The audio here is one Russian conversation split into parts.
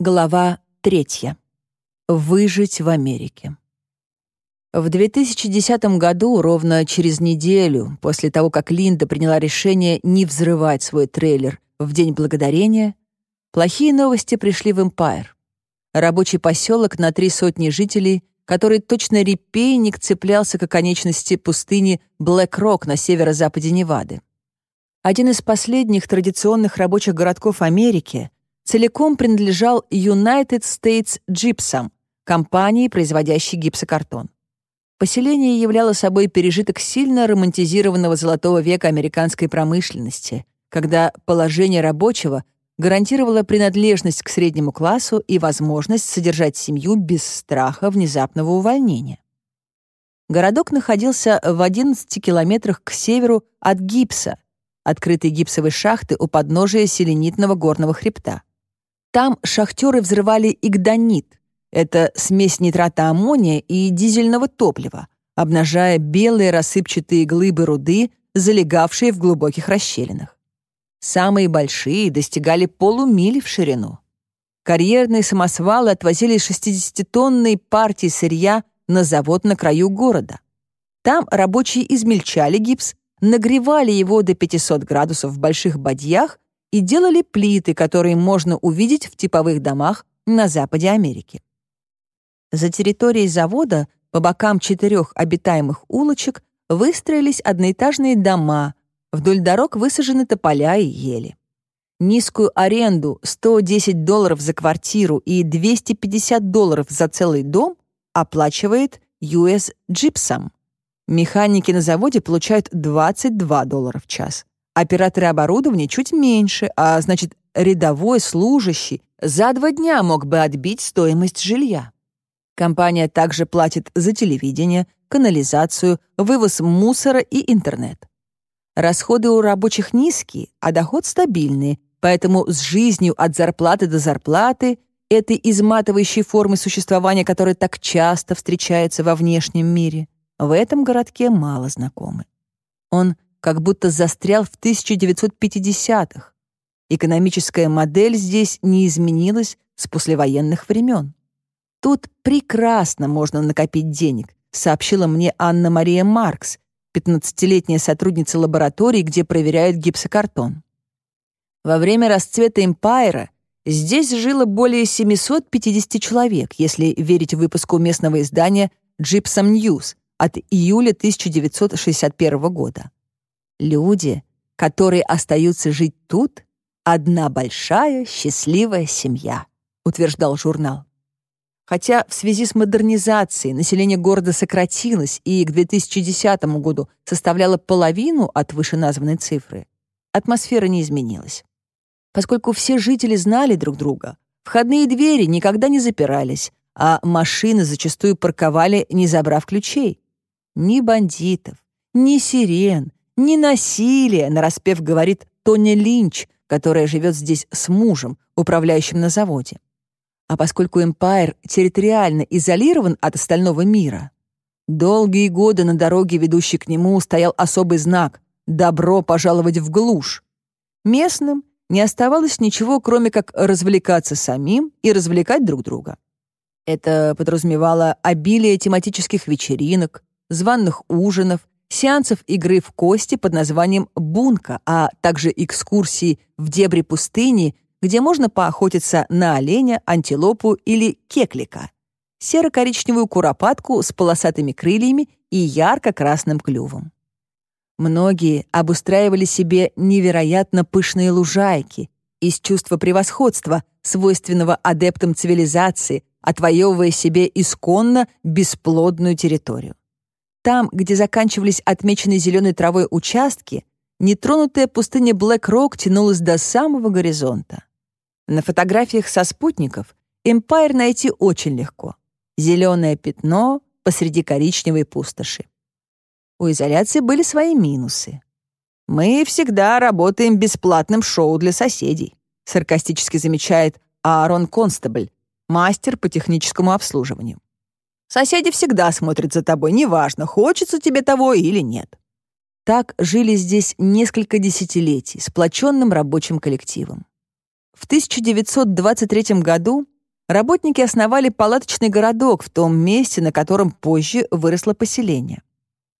Глава третья. Выжить в Америке. В 2010 году, ровно через неделю после того, как Линда приняла решение не взрывать свой трейлер в День Благодарения, плохие новости пришли в Эмпайр. Рабочий поселок на три сотни жителей, который точно репейник цеплялся к оконечности пустыни Блэк-Рок на северо-западе Невады. Один из последних традиционных рабочих городков Америки — целиком принадлежал United States Gypsum, компании, производящей гипсокартон. Поселение являло собой пережиток сильно романтизированного золотого века американской промышленности, когда положение рабочего гарантировало принадлежность к среднему классу и возможность содержать семью без страха внезапного увольнения. Городок находился в 11 километрах к северу от гипса, открытой гипсовой шахты у подножия селенитного горного хребта. Там шахтеры взрывали игдонит. Это смесь нитрата аммония и дизельного топлива, обнажая белые рассыпчатые глыбы руды, залегавшие в глубоких расщелинах. Самые большие достигали полумили в ширину. Карьерные самосвалы отвозили 60-тонные партии сырья на завод на краю города. Там рабочие измельчали гипс, нагревали его до 500 градусов в больших бадьях и делали плиты, которые можно увидеть в типовых домах на западе Америки. За территорией завода по бокам четырех обитаемых улочек выстроились одноэтажные дома, вдоль дорог высажены тополя и ели. Низкую аренду 110 долларов за квартиру и 250 долларов за целый дом оплачивает US Gypsum. Механики на заводе получают 22 доллара в час. Операторы оборудования чуть меньше, а значит, рядовой служащий за два дня мог бы отбить стоимость жилья. Компания также платит за телевидение, канализацию, вывоз мусора и интернет. Расходы у рабочих низкие, а доход стабильный, поэтому с жизнью от зарплаты до зарплаты этой изматывающей формы существования, которая так часто встречается во внешнем мире, в этом городке мало знакомы. Он как будто застрял в 1950-х. Экономическая модель здесь не изменилась с послевоенных времен. Тут прекрасно можно накопить денег, сообщила мне Анна-Мария Маркс, 15-летняя сотрудница лаборатории, где проверяют гипсокартон. Во время расцвета Эмпайра здесь жило более 750 человек, если верить выпуску местного издания Gypsum News от июля 1961 года. Люди, которые остаются жить тут, одна большая счастливая семья, утверждал журнал. Хотя в связи с модернизацией население города сократилось и к 2010 году составляло половину от вышеназванной цифры, атмосфера не изменилась. Поскольку все жители знали друг друга, входные двери никогда не запирались, а машины зачастую парковали, не забрав ключей. Ни бандитов, ни сирен, не насилие, нараспев говорит Тоня Линч, которая живет здесь с мужем, управляющим на заводе. А поскольку Эмпайр территориально изолирован от остального мира, долгие годы на дороге, ведущей к нему, стоял особый знак «Добро пожаловать в глушь». Местным не оставалось ничего, кроме как развлекаться самим и развлекать друг друга. Это подразумевало обилие тематических вечеринок, званных ужинов сеансов игры в кости под названием «Бунка», а также экскурсии в дебри пустыни, где можно поохотиться на оленя, антилопу или кеклика, серо-коричневую куропатку с полосатыми крыльями и ярко-красным клювом. Многие обустраивали себе невероятно пышные лужайки из чувства превосходства, свойственного адептам цивилизации, отвоевывая себе исконно бесплодную территорию. Там, где заканчивались отмеченные зеленой травой участки, нетронутая пустыня Блэк-Рок тянулась до самого горизонта. На фотографиях со спутников Эмпайр найти очень легко. Зеленое пятно посреди коричневой пустоши. У изоляции были свои минусы. «Мы всегда работаем бесплатным шоу для соседей», саркастически замечает Аарон Констабль, мастер по техническому обслуживанию. Соседи всегда смотрят за тобой, неважно, хочется тебе того или нет. Так жили здесь несколько десятилетий, сплоченным рабочим коллективом. в 1923 году работники основали палаточный городок в том месте, на котором позже выросло поселение.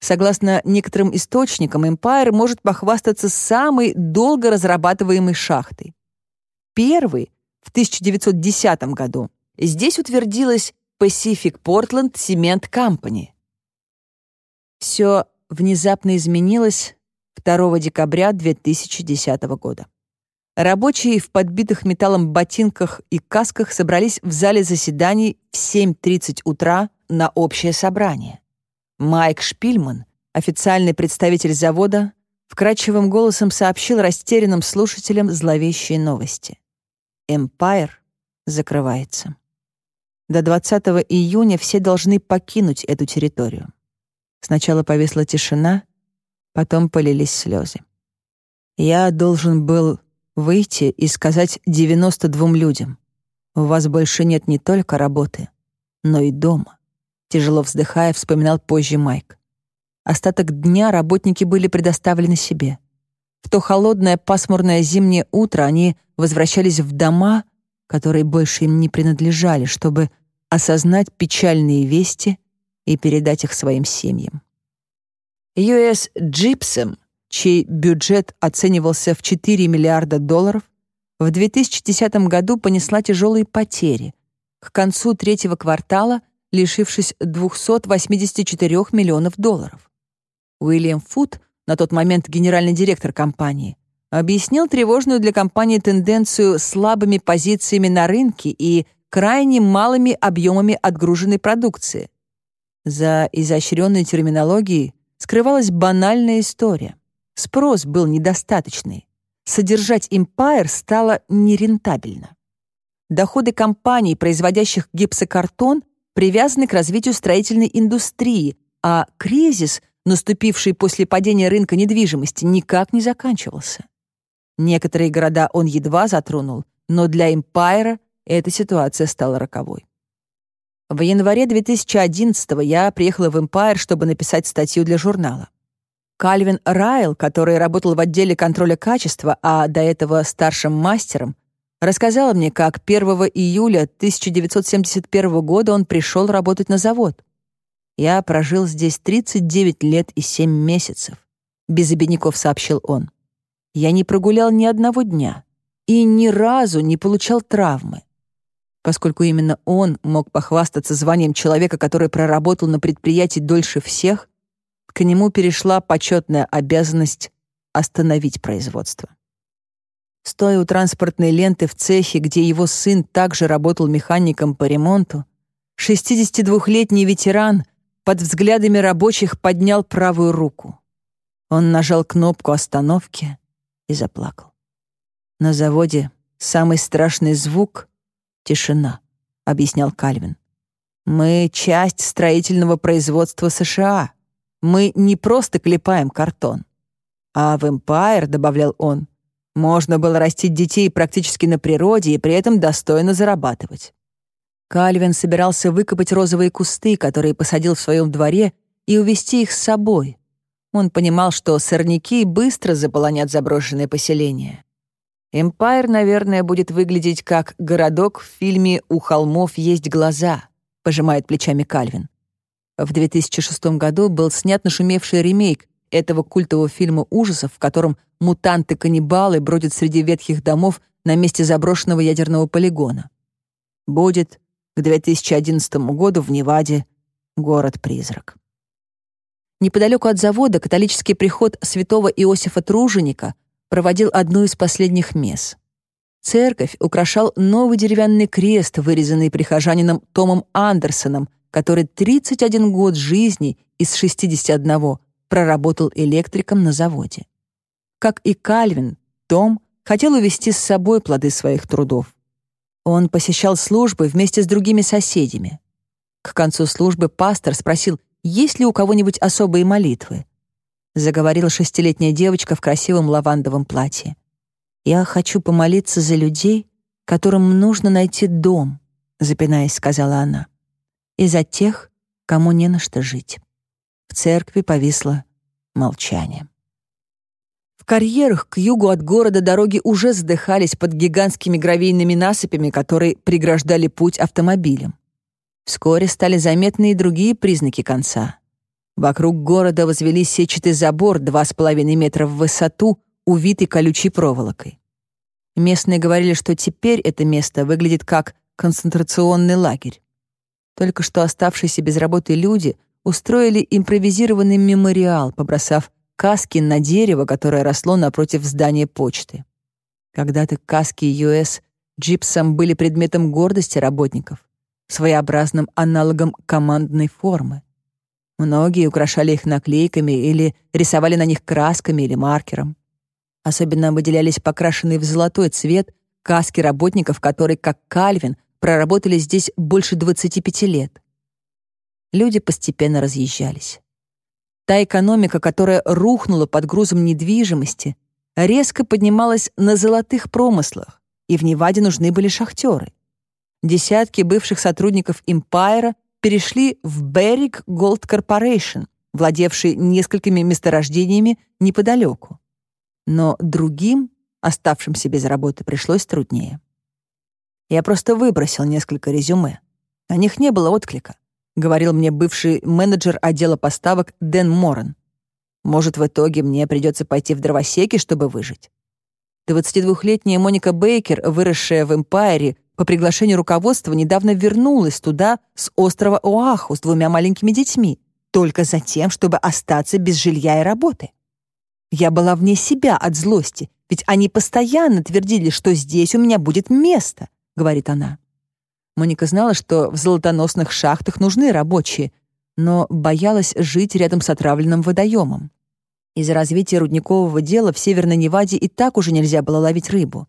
Согласно некоторым источникам, Empire может похвастаться самой долго разрабатываемой шахтой. Первый в 1910 году здесь утвердилась Pacific Portland Cement Company. Все внезапно изменилось 2 декабря 2010 года. Рабочие в подбитых металлом ботинках и касках собрались в зале заседаний в 7.30 утра на общее собрание. Майк Шпильман, официальный представитель завода, вкрадчивым голосом сообщил растерянным слушателям зловещие новости. Empire закрывается. До 20 июня все должны покинуть эту территорию. Сначала повисла тишина, потом полились слезы. Я должен был выйти и сказать 92 людям, у вас больше нет не только работы, но и дома. Тяжело вздыхая, вспоминал позже Майк. Остаток дня работники были предоставлены себе. В то холодное пасмурное зимнее утро они возвращались в дома, которые больше им не принадлежали, чтобы осознать печальные вести и передать их своим семьям. US Gypsum, чей бюджет оценивался в 4 миллиарда долларов, в 2010 году понесла тяжелые потери. К концу третьего квартала лишившись 284 миллионов долларов. Уильям Фуд, на тот момент генеральный директор компании, объяснил тревожную для компании тенденцию слабыми позициями на рынке и крайне малыми объемами отгруженной продукции. За изощренной терминологией скрывалась банальная история. Спрос был недостаточный. Содержать Empire стало нерентабельно. Доходы компаний, производящих гипсокартон, привязаны к развитию строительной индустрии, а кризис, наступивший после падения рынка недвижимости, никак не заканчивался. Некоторые города он едва затронул, но для Эмпайра эта ситуация стала роковой. В январе 2011 я приехала в Эмпайр, чтобы написать статью для журнала. Кальвин Райл, который работал в отделе контроля качества, а до этого старшим мастером, Рассказала мне, как 1 июля 1971 года он пришел работать на завод. «Я прожил здесь 39 лет и 7 месяцев», — без обиняков сообщил он. «Я не прогулял ни одного дня и ни разу не получал травмы. Поскольку именно он мог похвастаться званием человека, который проработал на предприятии дольше всех, к нему перешла почетная обязанность остановить производство. Стоя у транспортной ленты в цехе, где его сын также работал механиком по ремонту, 62-летний ветеран под взглядами рабочих поднял правую руку. Он нажал кнопку остановки и заплакал. На заводе самый страшный звук — тишина, объяснял Кальвин. Мы — часть строительного производства США. Мы не просто клепаем картон. А в Empire, добавлял он, можно было растить детей практически на природе и при этом достойно зарабатывать. Кальвин собирался выкопать розовые кусты, которые посадил в своем дворе, и увезти их с собой. Он понимал, что сорняки быстро заполонят заброшенное поселение. Эмпайр, наверное, будет выглядеть как городок в фильме «У холмов есть глаза», — пожимает плечами Кальвин. В 2006 году был снят нашумевший ремейк этого культового фильма ужасов, в котором мутанты-каннибалы бродят среди ветхих домов на месте заброшенного ядерного полигона. Будет к 2011 году в Неваде город-призрак. Неподалеку от завода католический приход святого Иосифа Труженика проводил одну из последних мес. Церковь украшал новый деревянный крест, вырезанный прихожанином Томом Андерсоном, который 31 год жизни из 61 проработал электриком на заводе. Как и Кальвин, Том хотел увести с собой плоды своих трудов. Он посещал службы вместе с другими соседями. К концу службы пастор спросил, есть ли у кого-нибудь особые молитвы. Заговорила шестилетняя девочка в красивом лавандовом платье. «Я хочу помолиться за людей, которым нужно найти дом», запинаясь, сказала она, «и за тех, кому не на что жить». В церкви повисло молчание. В карьерах к югу от города дороги уже задыхались под гигантскими гравийными насыпями, которые преграждали путь автомобилям. Вскоре стали заметны и другие признаки конца. Вокруг города возвели сетчатый забор 2,5 метра в высоту, увитый колючей проволокой. Местные говорили, что теперь это место выглядит как концентрационный лагерь. Только что оставшиеся без работы люди устроили импровизированный мемориал, побросав каски на дерево, которое росло напротив здания почты. Когда-то каски US Джипсом были предметом гордости работников, своеобразным аналогом командной формы. Многие украшали их наклейками или рисовали на них красками или маркером. Особенно выделялись покрашенные в золотой цвет каски работников, которые, как Кальвин, проработали здесь больше 25 лет. Люди постепенно разъезжались. Та экономика, которая рухнула под грузом недвижимости, резко поднималась на золотых промыслах, и в Неваде нужны были шахтеры. Десятки бывших сотрудников Empire перешли в Беррик Gold Corporation, владевший несколькими месторождениями неподалеку. Но другим, оставшимся без работы, пришлось труднее. Я просто выбросил несколько резюме. На них не было отклика говорил мне бывший менеджер отдела поставок Дэн Моран. Может, в итоге мне придется пойти в дровосеки, чтобы выжить. 22-летняя Моника Бейкер, выросшая в Эмпайре, по приглашению руководства недавно вернулась туда с острова Оаху с двумя маленькими детьми, только за тем, чтобы остаться без жилья и работы. Я была вне себя от злости, ведь они постоянно твердили, что здесь у меня будет место, говорит она. Моника знала, что в золотоносных шахтах нужны рабочие, но боялась жить рядом с отравленным водоемом. Из-за развития рудникового дела в Северной Неваде и так уже нельзя было ловить рыбу.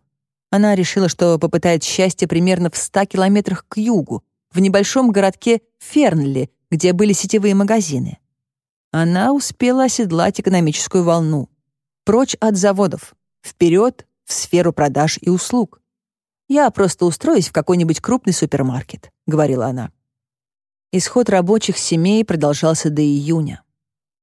Она решила, что попытает счастье примерно в 100 километрах к югу, в небольшом городке Фернли, где были сетевые магазины. Она успела оседлать экономическую волну. Прочь от заводов, вперед в сферу продаж и услуг. «Я просто устроюсь в какой-нибудь крупный супермаркет», — говорила она. Исход рабочих семей продолжался до июня.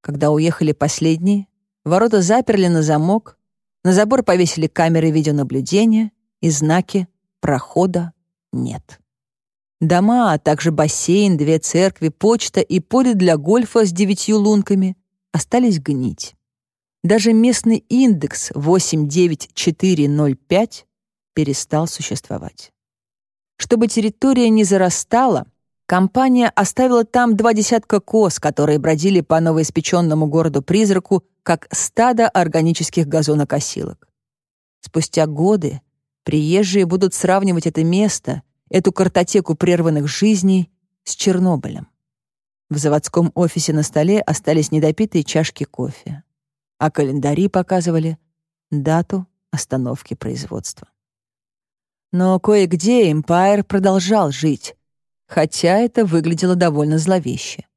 Когда уехали последние, ворота заперли на замок, на забор повесили камеры видеонаблюдения и знаки «Прохода нет». Дома, а также бассейн, две церкви, почта и поле для гольфа с девятью лунками остались гнить. Даже местный индекс 89405 перестал существовать. Чтобы территория не зарастала, компания оставила там два десятка коз, которые бродили по новоиспеченному городу-призраку, как стадо органических газонокосилок. Спустя годы приезжие будут сравнивать это место, эту картотеку прерванных жизней, с Чернобылем. В заводском офисе на столе остались недопитые чашки кофе, а календари показывали дату остановки производства. Но кое-где Эмпайр продолжал жить, хотя это выглядело довольно зловеще.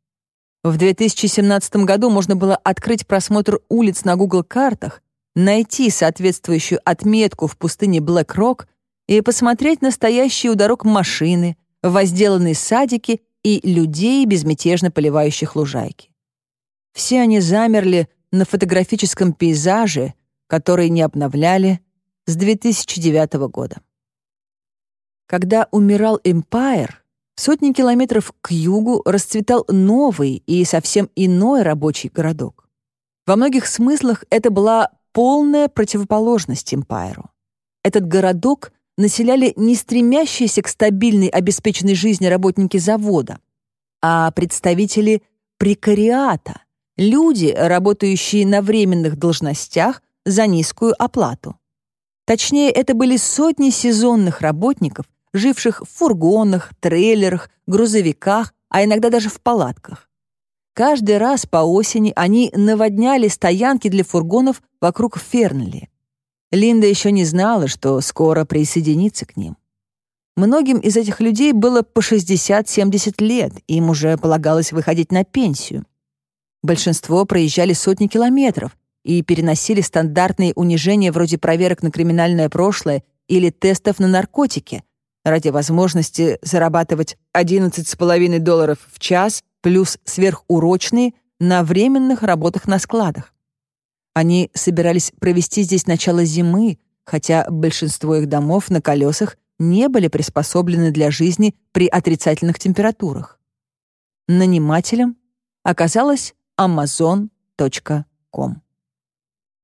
В 2017 году можно было открыть просмотр улиц на Google картах, найти соответствующую отметку в пустыне Блэк-Рок и посмотреть настоящие у дорог машины, возделанные садики и людей, безмятежно поливающих лужайки. Все они замерли на фотографическом пейзаже, который не обновляли с 2009 года. Когда умирал Эмпайр, сотни километров к югу расцветал новый и совсем иной рабочий городок. Во многих смыслах это была полная противоположность Эмпайру. Этот городок населяли не стремящиеся к стабильной обеспеченной жизни работники завода, а представители прекариата, люди, работающие на временных должностях за низкую оплату. Точнее, это были сотни сезонных работников, живших в фургонах, трейлерах, грузовиках, а иногда даже в палатках. Каждый раз по осени они наводняли стоянки для фургонов вокруг Фернли. Линда еще не знала, что скоро присоединится к ним. Многим из этих людей было по 60-70 лет, им уже полагалось выходить на пенсию. Большинство проезжали сотни километров и переносили стандартные унижения вроде проверок на криминальное прошлое или тестов на наркотики, ради возможности зарабатывать 11,5 долларов в час плюс сверхурочные на временных работах на складах. Они собирались провести здесь начало зимы, хотя большинство их домов на колесах не были приспособлены для жизни при отрицательных температурах. Нанимателем оказалась Amazon.com.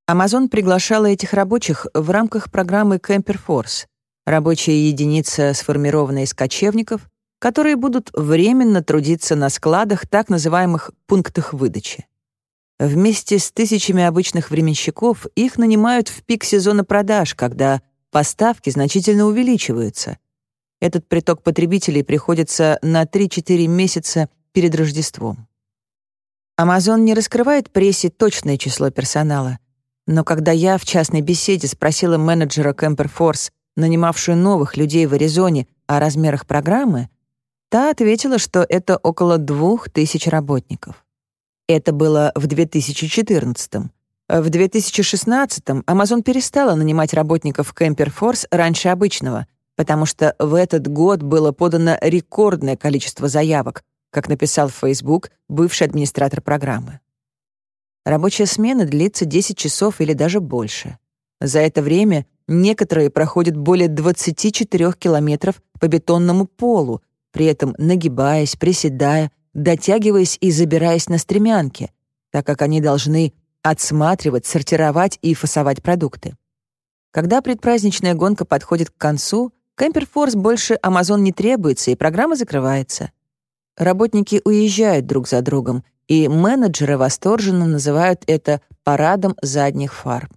Amazon приглашала этих рабочих в рамках программы Camper Force, рабочая единица, сформированная из кочевников, которые будут временно трудиться на складах так называемых пунктах выдачи. Вместе с тысячами обычных временщиков их нанимают в пик сезона продаж, когда поставки значительно увеличиваются. Этот приток потребителей приходится на 3-4 месяца перед Рождеством. Amazon не раскрывает прессе точное число персонала, но когда я в частной беседе спросила менеджера Force, нанимавшую новых людей в Аризоне, о размерах программы, та ответила, что это около двух тысяч работников. Это было в 2014 -м. В 2016 Amazon перестала нанимать работников Force раньше обычного, потому что в этот год было подано рекордное количество заявок, как написал в Facebook бывший администратор программы. Рабочая смена длится 10 часов или даже больше. За это время некоторые проходят более 24 километров по бетонному полу, при этом нагибаясь, приседая, дотягиваясь и забираясь на стремянки, так как они должны отсматривать, сортировать и фасовать продукты. Когда предпраздничная гонка подходит к концу, Кемперфорс больше Amazon не требуется, и программа закрывается. Работники уезжают друг за другом, и менеджеры восторженно называют это «парадом задних фар».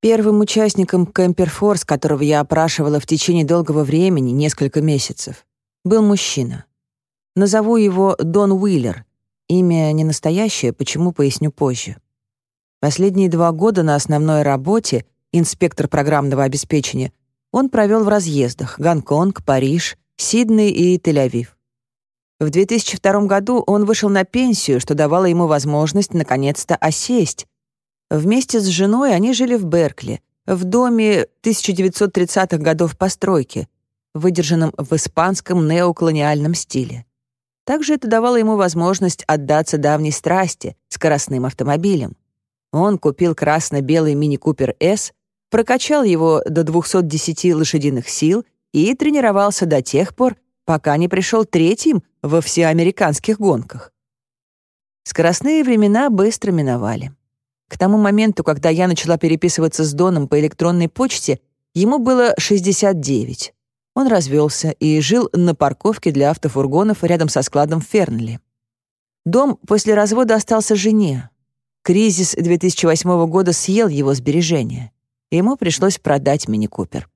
Первым участником Кемперфорс, которого я опрашивала в течение долгого времени, несколько месяцев, был мужчина. Назову его Дон Уиллер. Имя не настоящее, почему поясню позже. Последние два года на основной работе, инспектор программного обеспечения, он провел в разъездах Гонконг, Париж, Сидней и Тель-Авив. В 2002 году он вышел на пенсию, что давало ему возможность наконец-то осесть. Вместе с женой они жили в Беркли, в доме 1930-х годов постройки, выдержанном в испанском неоколониальном стиле. Также это давало ему возможность отдаться давней страсти — скоростным автомобилям. Он купил красно-белый мини-купер S, прокачал его до 210 лошадиных сил и тренировался до тех пор, пока не пришел третьим во всеамериканских гонках. Скоростные времена быстро миновали. К тому моменту, когда я начала переписываться с Доном по электронной почте, ему было 69. Он развелся и жил на парковке для автофургонов рядом со складом Фернли. Дом после развода остался жене. Кризис 2008 года съел его сбережения. Ему пришлось продать мини-купер.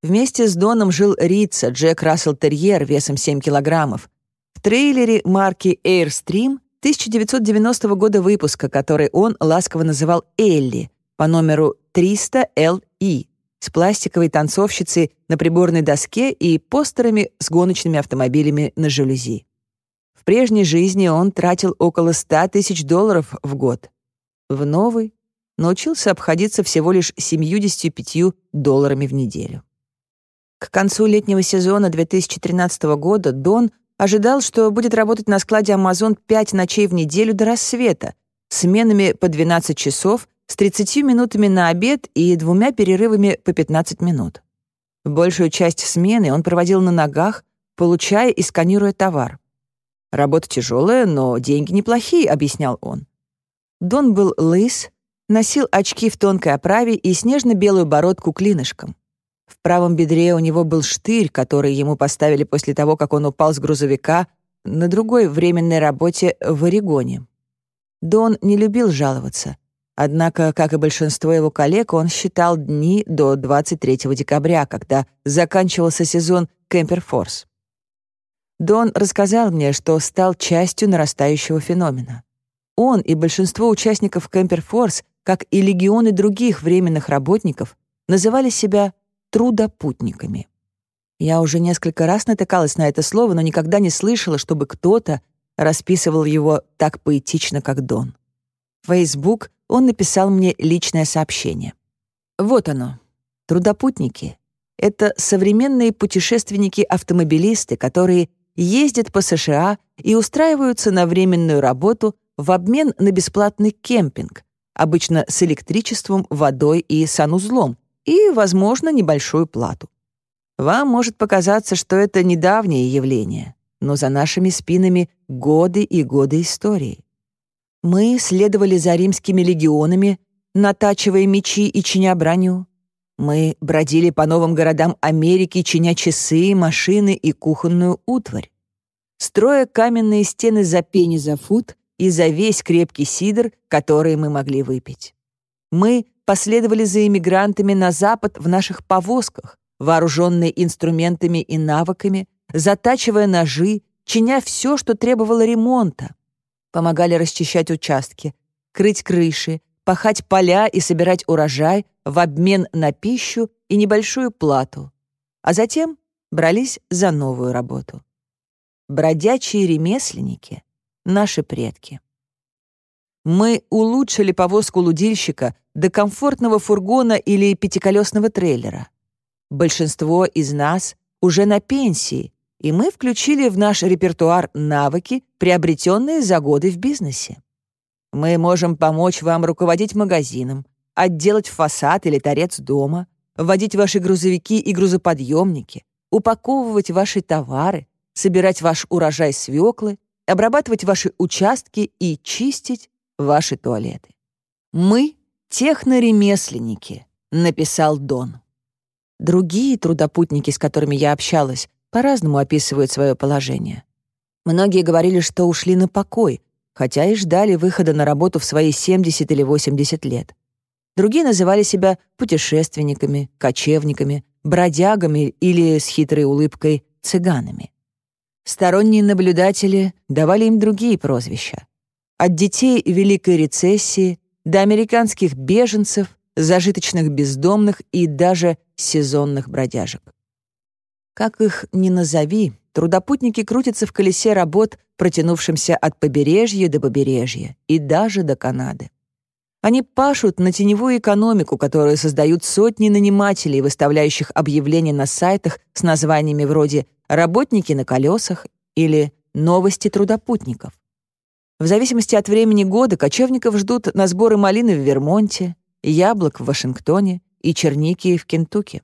Вместе с Доном жил Рица, Джек Рассел Терьер весом 7 килограммов. В трейлере марки Airstream 1990 года выпуска, который он ласково называл Элли по номеру 300LE с пластиковой танцовщицей на приборной доске и постерами с гоночными автомобилями на жалюзи. В прежней жизни он тратил около 100 тысяч долларов в год. В новый научился обходиться всего лишь 75 долларами в неделю. К концу летнего сезона 2013 года Дон ожидал, что будет работать на складе Amazon 5 ночей в неделю до рассвета, сменами по 12 часов, с 30 минутами на обед и двумя перерывами по 15 минут. Большую часть смены он проводил на ногах, получая и сканируя товар. «Работа тяжелая, но деньги неплохие», — объяснял он. Дон был лыс, носил очки в тонкой оправе и снежно-белую бородку клинышком. В правом бедре у него был штырь, который ему поставили после того, как он упал с грузовика на другой временной работе в Орегоне. Дон не любил жаловаться. Однако, как и большинство его коллег, он считал дни до 23 декабря, когда заканчивался сезон Кемперфорс. Дон рассказал мне, что стал частью нарастающего феномена. Он и большинство участников Кемперфорс, как и легионы других временных работников, называли себя трудопутниками. Я уже несколько раз натыкалась на это слово, но никогда не слышала, чтобы кто-то расписывал его так поэтично, как Дон. Facebook он написал мне личное сообщение. Вот оно. Трудопутники — это современные путешественники-автомобилисты, которые ездят по США и устраиваются на временную работу в обмен на бесплатный кемпинг, обычно с электричеством, водой и санузлом, и, возможно, небольшую плату. Вам может показаться, что это недавнее явление, но за нашими спинами годы и годы истории. Мы следовали за римскими легионами, натачивая мечи и чиня броню. Мы бродили по новым городам Америки, чиня часы, машины и кухонную утварь. Строя каменные стены за пени за фут и за весь крепкий сидр, который мы могли выпить. Мы последовали за иммигрантами на запад в наших повозках, вооруженные инструментами и навыками, затачивая ножи, чиня все, что требовало ремонта. Помогали расчищать участки, крыть крыши, пахать поля и собирать урожай в обмен на пищу и небольшую плату, а затем брались за новую работу. Бродячие ремесленники — наши предки. Мы улучшили повозку лудильщика до комфортного фургона или пятиколесного трейлера. Большинство из нас уже на пенсии, и мы включили в наш репертуар навыки, приобретенные за годы в бизнесе. Мы можем помочь вам руководить магазином, отделать фасад или торец дома, водить ваши грузовики и грузоподъемники, упаковывать ваши товары, собирать ваш урожай свеклы, обрабатывать ваши участки и чистить ваши туалеты. Мы — техноремесленники, написал Дон. Другие трудопутники, с которыми я общалась, по-разному описывают свое положение. Многие говорили, что ушли на покой, хотя и ждали выхода на работу в свои 70 или 80 лет. Другие называли себя путешественниками, кочевниками, бродягами или, с хитрой улыбкой, цыганами. Сторонние наблюдатели давали им другие прозвища. От детей Великой рецессии до американских беженцев, зажиточных бездомных и даже сезонных бродяжек. Как их ни назови, трудопутники крутятся в колесе работ, протянувшемся от побережья до побережья и даже до Канады. Они пашут на теневую экономику, которую создают сотни нанимателей, выставляющих объявления на сайтах с названиями вроде «Работники на колесах» или «Новости трудопутников». В зависимости от времени года кочевников ждут на сборы малины в Вермонте, яблок в Вашингтоне и черники в Кентукки.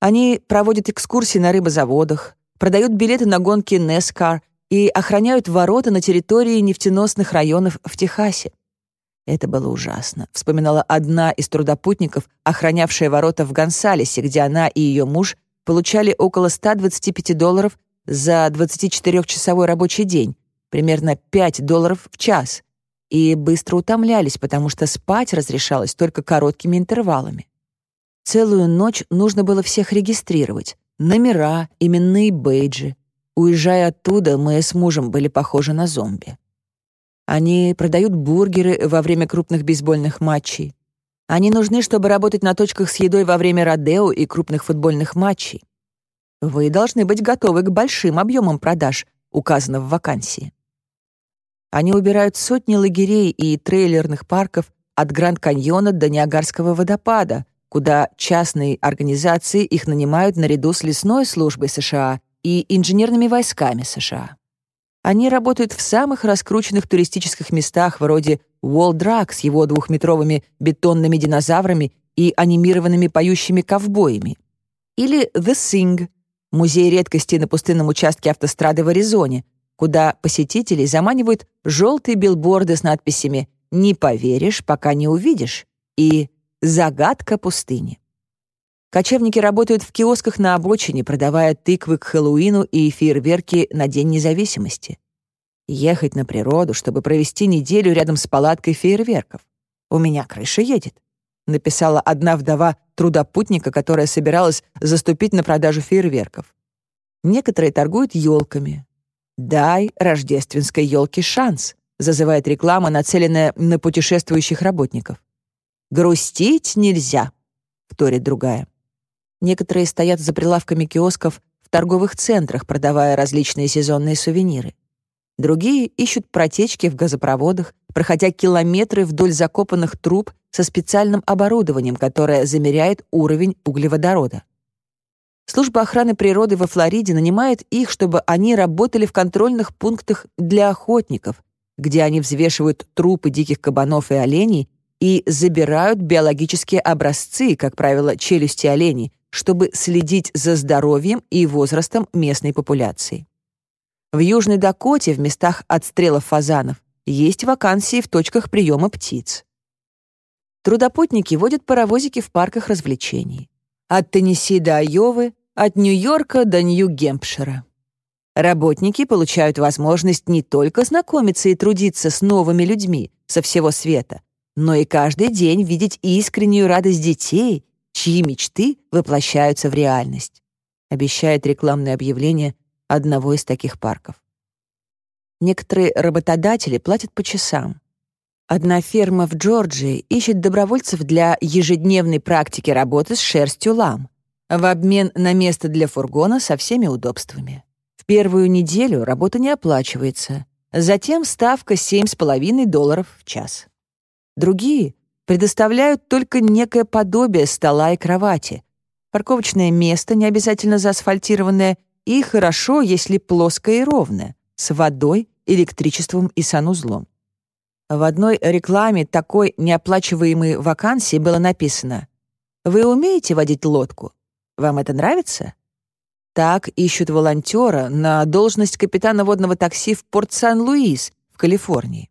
Они проводят экскурсии на рыбозаводах, продают билеты на гонки NASCAR и охраняют ворота на территории нефтеносных районов в Техасе. Это было ужасно, вспоминала одна из трудопутников, охранявшая ворота в Гонсалесе, где она и ее муж получали около 125 долларов за 24-часовой рабочий день, примерно 5 долларов в час, и быстро утомлялись, потому что спать разрешалось только короткими интервалами. Целую ночь нужно было всех регистрировать. Номера, именные бейджи. Уезжая оттуда, мы с мужем были похожи на зомби. Они продают бургеры во время крупных бейсбольных матчей. Они нужны, чтобы работать на точках с едой во время родео и крупных футбольных матчей. Вы должны быть готовы к большим объемам продаж, указано в вакансии. Они убирают сотни лагерей и трейлерных парков от Гранд-Каньона до Ниагарского водопада, куда частные организации их нанимают наряду с лесной службой США и инженерными войсками США. Они работают в самых раскрученных туристических местах вроде Уолдрак с его двухметровыми бетонными динозаврами и анимированными поющими ковбоями. Или The Sing, музей редкостей на пустынном участке автострады в Аризоне, куда посетителей заманивают желтые билборды с надписями «Не поверишь, пока не увидишь» и «Загадка пустыни». Кочевники работают в киосках на обочине, продавая тыквы к Хэллоуину и фейерверки на День независимости. Ехать на природу, чтобы провести неделю рядом с палаткой фейерверков. У меня крыша едет, написала одна вдова трудопутника, которая собиралась заступить на продажу фейерверков. Некоторые торгуют елками. Дай рождественской елке шанс, зазывает реклама, нацеленная на путешествующих работников. Грустить нельзя, вторит другая. Некоторые стоят за прилавками киосков в торговых центрах, продавая различные сезонные сувениры. Другие ищут протечки в газопроводах, проходя километры вдоль закопанных труб со специальным оборудованием, которое замеряет уровень углеводорода. Служба охраны природы во Флориде нанимает их, чтобы они работали в контрольных пунктах для охотников, где они взвешивают трупы диких кабанов и оленей и забирают биологические образцы, как правило, челюсти оленей, чтобы следить за здоровьем и возрастом местной популяции. В Южной Дакоте в местах отстрелов фазанов есть вакансии в точках приема птиц. Трудопутники водят паровозики в парках развлечений. От Теннесси до Айовы, от Нью-Йорка до Нью-Гемпшира. Работники получают возможность не только знакомиться и трудиться с новыми людьми со всего света, но и каждый день видеть искреннюю радость детей, чьи мечты воплощаются в реальность, обещает рекламное объявление одного из таких парков. Некоторые работодатели платят по часам. Одна ферма в Джорджии ищет добровольцев для ежедневной практики работы с шерстью лам в обмен на место для фургона со всеми удобствами. В первую неделю работа не оплачивается, затем ставка 7,5 долларов в час. Другие предоставляют только некое подобие стола и кровати, парковочное место, не обязательно заасфальтированное, и хорошо, если плоское и ровное, с водой, электричеством и санузлом. В одной рекламе такой неоплачиваемой вакансии было написано «Вы умеете водить лодку? Вам это нравится?» Так ищут волонтера на должность капитана водного такси в Порт Сан-Луис в Калифорнии.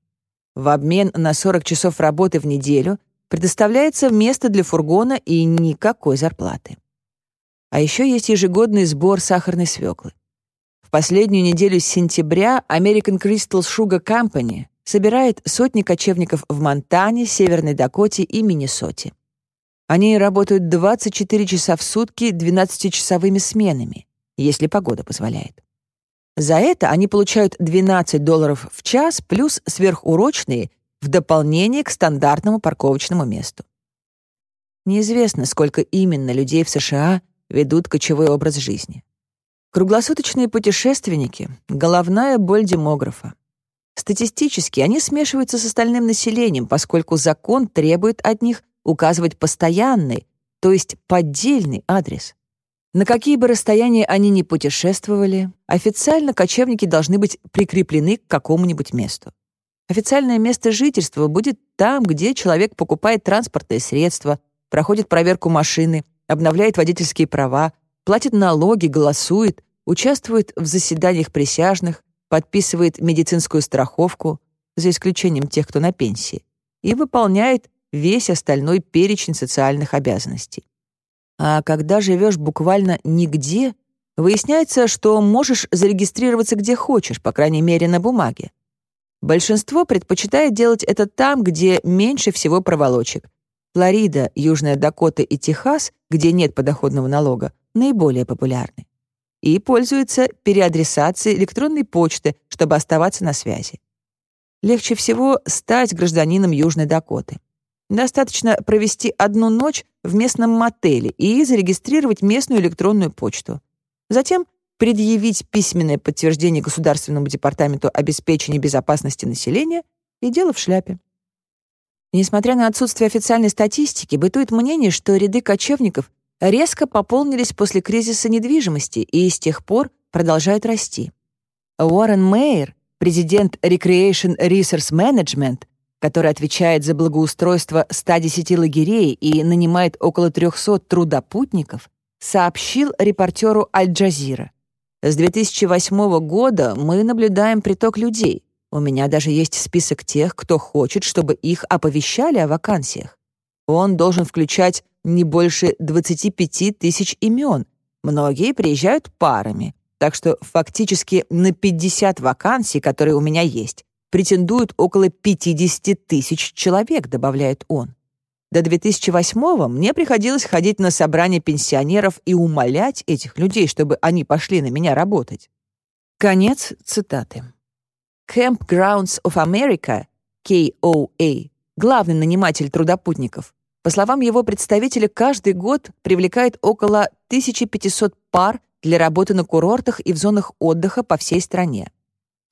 В обмен на 40 часов работы в неделю предоставляется место для фургона и никакой зарплаты. А еще есть ежегодный сбор сахарной свеклы. В последнюю неделю сентября American Crystal Sugar Company собирает сотни кочевников в Монтане, Северной Дакоте и Миннесоте. Они работают 24 часа в сутки 12-часовыми сменами, если погода позволяет. За это они получают 12 долларов в час плюс сверхурочные в дополнение к стандартному парковочному месту. Неизвестно, сколько именно людей в США ведут кочевой образ жизни. Круглосуточные путешественники — головная боль демографа. Статистически они смешиваются с остальным населением, поскольку закон требует от них указывать постоянный, то есть поддельный адрес. На какие бы расстояния они ни путешествовали, официально кочевники должны быть прикреплены к какому-нибудь месту. Официальное место жительства будет там, где человек покупает транспортные средства, проходит проверку машины, обновляет водительские права, платит налоги, голосует, участвует в заседаниях присяжных, подписывает медицинскую страховку, за исключением тех, кто на пенсии, и выполняет весь остальной перечень социальных обязанностей. А когда живешь буквально нигде, выясняется, что можешь зарегистрироваться где хочешь, по крайней мере, на бумаге. Большинство предпочитает делать это там, где меньше всего проволочек. Флорида, Южная Дакота и Техас, где нет подоходного налога, наиболее популярны. И пользуются переадресацией электронной почты, чтобы оставаться на связи. Легче всего стать гражданином Южной Дакоты. Достаточно провести одну ночь в местном мотеле и зарегистрировать местную электронную почту. Затем предъявить письменное подтверждение Государственному департаменту обеспечения безопасности населения и дело в шляпе. Несмотря на отсутствие официальной статистики, бытует мнение, что ряды кочевников резко пополнились после кризиса недвижимости и с тех пор продолжают расти. Уоррен Мейер, президент Recreation Resource Management, который отвечает за благоустройство 110 лагерей и нанимает около 300 трудопутников, сообщил репортеру Аль-Джазира. С 2008 года мы наблюдаем приток людей. У меня даже есть список тех, кто хочет, чтобы их оповещали о вакансиях. Он должен включать не больше 25 тысяч имен. Многие приезжают парами. Так что фактически на 50 вакансий, которые у меня есть, претендуют около 50 тысяч человек, добавляет он. До 2008-го мне приходилось ходить на собрания пенсионеров и умолять этих людей, чтобы они пошли на меня работать. Конец цитаты. Campgrounds of America, KOA, главный наниматель трудопутников, по словам его представителя, каждый год привлекает около 1500 пар для работы на курортах и в зонах отдыха по всей стране.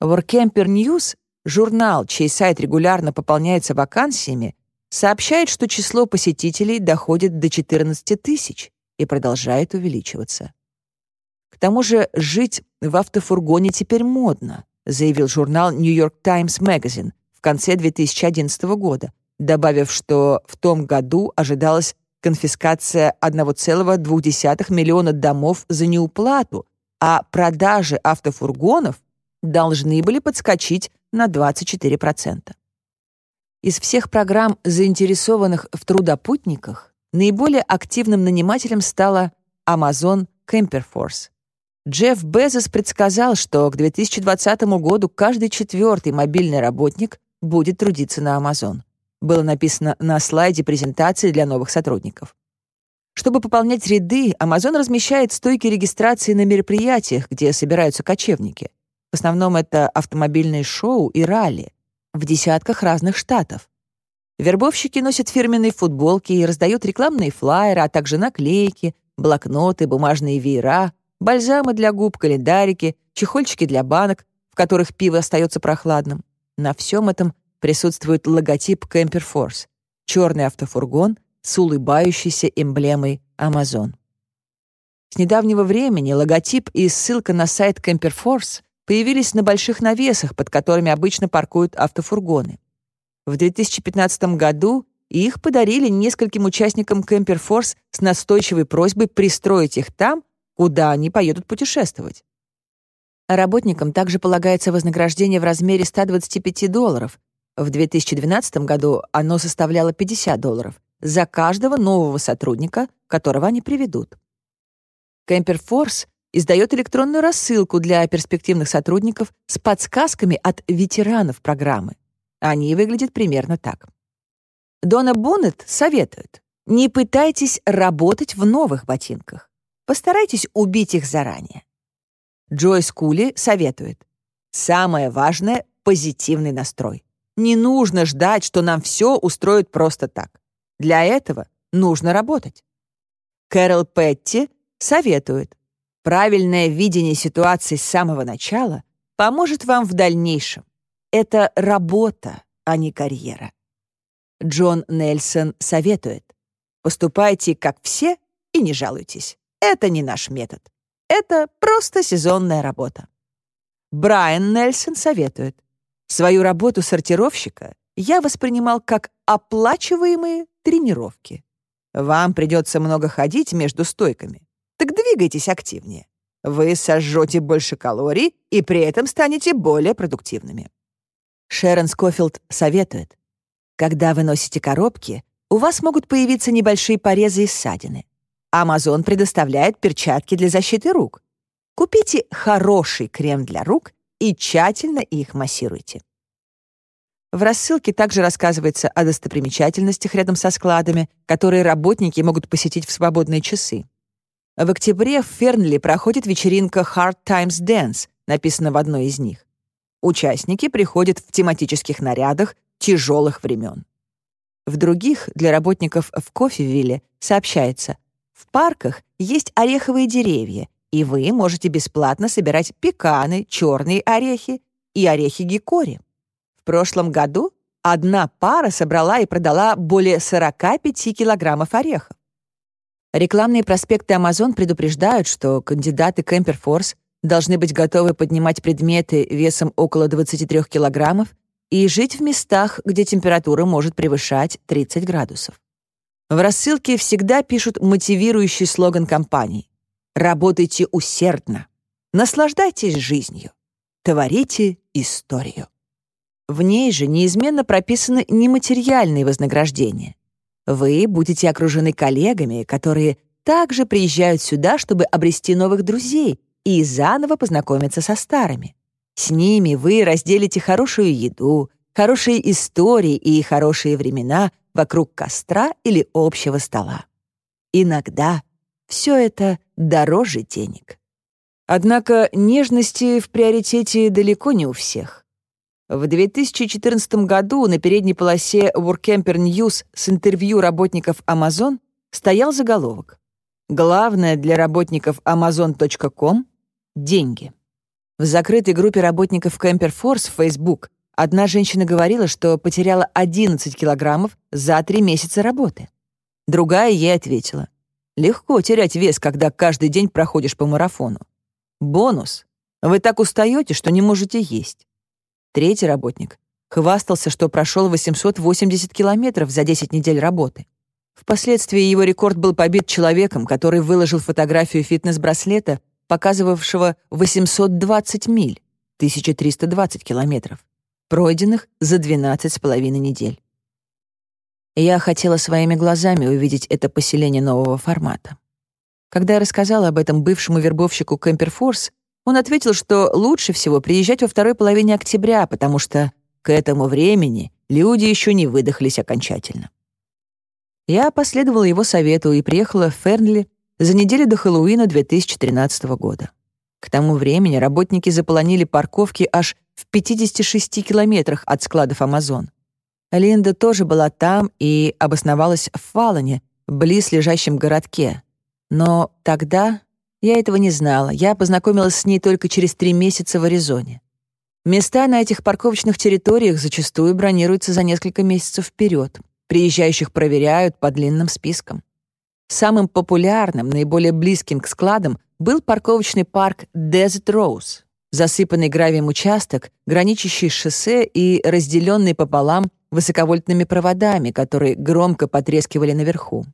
Workcamper News Журнал, чей сайт регулярно пополняется вакансиями, сообщает, что число посетителей доходит до 14 тысяч и продолжает увеличиваться. К тому же жить в автофургоне теперь модно, заявил журнал New York Times Magazine в конце 2011 года, добавив, что в том году ожидалась конфискация 1,2 миллиона домов за неуплату, а продажи автофургонов должны были подскочить на 24%. Из всех программ, заинтересованных в трудопутниках, наиболее активным нанимателем стала Amazon Force. Джефф Безос предсказал, что к 2020 году каждый четвертый мобильный работник будет трудиться на Amazon. Было написано на слайде презентации для новых сотрудников. Чтобы пополнять ряды, Amazon размещает стойки регистрации на мероприятиях, где собираются кочевники. В основном это автомобильные шоу и ралли в десятках разных штатов. Вербовщики носят фирменные футболки и раздают рекламные флаеры, а также наклейки, блокноты, бумажные веера, бальзамы для губ, календарики, чехольчики для банок, в которых пиво остается прохладным. На всем этом присутствует логотип Camper Force — черный автофургон с улыбающейся эмблемой Amazon. С недавнего времени логотип и ссылка на сайт Camper Force появились на больших навесах, под которыми обычно паркуют автофургоны. В 2015 году их подарили нескольким участникам Camper Force с настойчивой просьбой пристроить их там, куда они поедут путешествовать. Работникам также полагается вознаграждение в размере 125 долларов. В 2012 году оно составляло 50 долларов за каждого нового сотрудника, которого они приведут. Camper Force издает электронную рассылку для перспективных сотрудников с подсказками от ветеранов программы. Они выглядят примерно так. Дона Боннет советует, не пытайтесь работать в новых ботинках. Постарайтесь убить их заранее. Джойс Кули советует, самое важное — позитивный настрой. Не нужно ждать, что нам все устроят просто так. Для этого нужно работать. Кэрол Петти советует, Правильное видение ситуации с самого начала поможет вам в дальнейшем. Это работа, а не карьера. Джон Нельсон советует. Поступайте как все и не жалуйтесь. Это не наш метод. Это просто сезонная работа. Брайан Нельсон советует. Свою работу сортировщика я воспринимал как оплачиваемые тренировки. Вам придется много ходить между стойками. Двигайтесь активнее. Вы сожжете больше калорий и при этом станете более продуктивными. Шерон Скофилд советует. Когда вы носите коробки, у вас могут появиться небольшие порезы и ссадины. Amazon предоставляет перчатки для защиты рук. Купите хороший крем для рук и тщательно их массируйте. В рассылке также рассказывается о достопримечательностях рядом со складами, которые работники могут посетить в свободные часы. В октябре в Фернли проходит вечеринка Hard Times Dance, написано в одной из них. Участники приходят в тематических нарядах тяжелых времен. В других, для работников в Кофевилле, сообщается, в парках есть ореховые деревья, и вы можете бесплатно собирать пеканы, черные орехи и орехи гикори. В прошлом году одна пара собрала и продала более 45 килограммов орехов. Рекламные проспекты Amazon предупреждают, что кандидаты Camper Force должны быть готовы поднимать предметы весом около 23 килограммов и жить в местах, где температура может превышать 30 градусов. В рассылке всегда пишут мотивирующий слоган компании «Работайте усердно, наслаждайтесь жизнью, творите историю». В ней же неизменно прописаны нематериальные вознаграждения. Вы будете окружены коллегами, которые также приезжают сюда, чтобы обрести новых друзей и заново познакомиться со старыми. С ними вы разделите хорошую еду, хорошие истории и хорошие времена вокруг костра или общего стола. Иногда все это дороже денег. Однако нежности в приоритете далеко не у всех. В 2014 году на передней полосе Workcamper News с интервью работников Amazon стоял заголовок «Главное для работников Amazon.com — деньги». В закрытой группе работников Camper Force в Facebook одна женщина говорила, что потеряла 11 килограммов за три месяца работы. Другая ей ответила, «Легко терять вес, когда каждый день проходишь по марафону. Бонус. Вы так устаете, что не можете есть. Третий работник хвастался, что прошел 880 километров за 10 недель работы. Впоследствии его рекорд был побит человеком, который выложил фотографию фитнес-браслета, показывавшего 820 миль, 1320 километров, пройденных за 12,5 недель. Я хотела своими глазами увидеть это поселение нового формата. Когда я рассказала об этом бывшему вербовщику Кемперфорс, он ответил, что лучше всего приезжать во второй половине октября, потому что к этому времени люди еще не выдохлись окончательно. Я последовала его совету и приехала в Фернли за неделю до Хэллоуина 2013 года. К тому времени работники заполонили парковки аж в 56 километрах от складов «Амазон». Линда тоже была там и обосновалась в Фалане, близ лежащем городке. Но тогда я этого не знала. Я познакомилась с ней только через три месяца в Аризоне. Места на этих парковочных территориях зачастую бронируются за несколько месяцев вперед. Приезжающих проверяют по длинным спискам. Самым популярным, наиболее близким к складам был парковочный парк Desert Rose, засыпанный гравием участок, граничащий шоссе и разделенный пополам высоковольтными проводами, которые громко потрескивали наверху.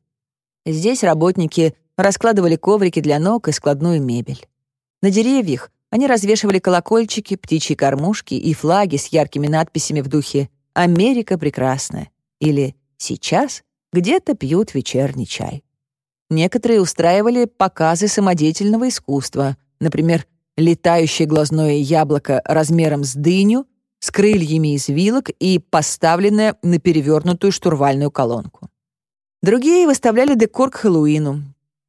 Здесь работники раскладывали коврики для ног и складную мебель. На деревьях они развешивали колокольчики, птичьи кормушки и флаги с яркими надписями в духе «Америка прекрасная» или «Сейчас где-то пьют вечерний чай». Некоторые устраивали показы самодеятельного искусства, например, летающее глазное яблоко размером с дыню, с крыльями из вилок и поставленное на перевернутую штурвальную колонку. Другие выставляли декор к Хэллоуину,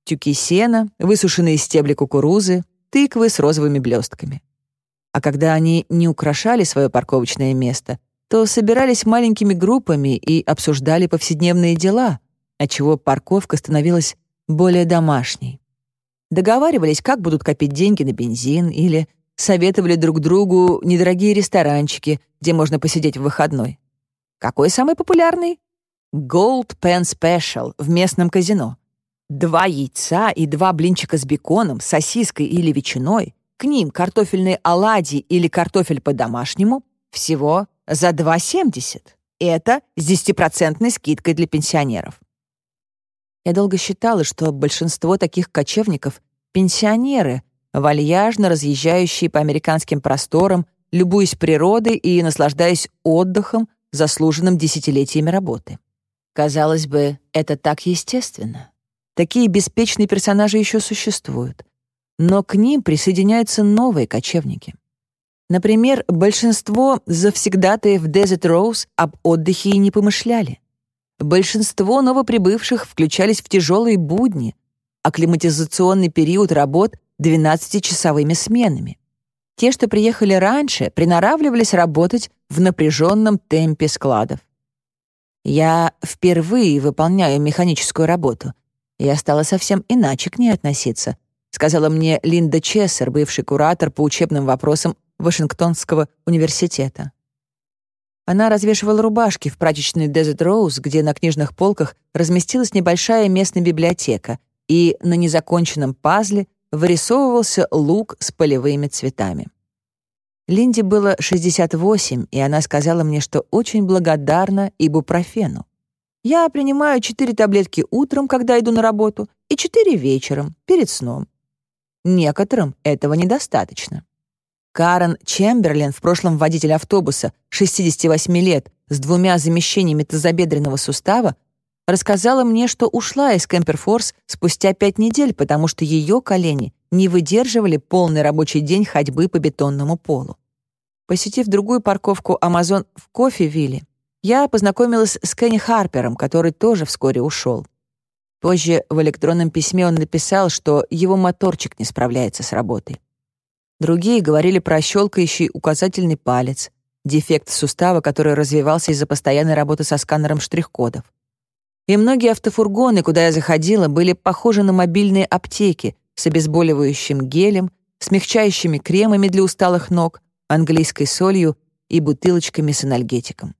тюки сена, высушенные стебли кукурузы, тыквы с розовыми блестками. А когда они не украшали свое парковочное место, то собирались маленькими группами и обсуждали повседневные дела, отчего парковка становилась более домашней. Договаривались, как будут копить деньги на бензин, или советовали друг другу недорогие ресторанчики, где можно посидеть в выходной. Какой самый популярный? Gold Pen Special в местном казино. Два яйца и два блинчика с беконом, сосиской или ветчиной, к ним картофельные оладьи или картофель по-домашнему, всего за 2,70. Это с 10% скидкой для пенсионеров. Я долго считала, что большинство таких кочевников — пенсионеры, вальяжно разъезжающие по американским просторам, любуясь природой и наслаждаясь отдыхом, заслуженным десятилетиями работы. Казалось бы, это так естественно. Такие беспечные персонажи еще существуют. Но к ним присоединяются новые кочевники. Например, большинство завсегдатаев Desert Rose об отдыхе и не помышляли. Большинство новоприбывших включались в тяжелые будни, акклиматизационный период работ 12-часовыми сменами. Те, что приехали раньше, приноравливались работать в напряженном темпе складов. Я впервые выполняю механическую работу — я стала совсем иначе к ней относиться, сказала мне Линда Чессер, бывший куратор по учебным вопросам Вашингтонского университета. Она развешивала рубашки в прачечной Desert Rose, где на книжных полках разместилась небольшая местная библиотека, и на незаконченном пазле вырисовывался лук с полевыми цветами. Линде было 68, и она сказала мне, что очень благодарна ибупрофену. Я принимаю четыре таблетки утром, когда иду на работу, и четыре вечером, перед сном. Некоторым этого недостаточно. Карен Чемберлин, в прошлом водитель автобуса, 68 лет, с двумя замещениями тазобедренного сустава, рассказала мне, что ушла из Кемперфорс спустя пять недель, потому что ее колени не выдерживали полный рабочий день ходьбы по бетонному полу. Посетив другую парковку «Амазон» в Кофевилле, я познакомилась с Кенни Харпером, который тоже вскоре ушел. Позже в электронном письме он написал, что его моторчик не справляется с работой. Другие говорили про щелкающий указательный палец, дефект сустава, который развивался из-за постоянной работы со сканером штрих-кодов. И многие автофургоны, куда я заходила, были похожи на мобильные аптеки с обезболивающим гелем, смягчающими кремами для усталых ног, английской солью и бутылочками с анальгетиком.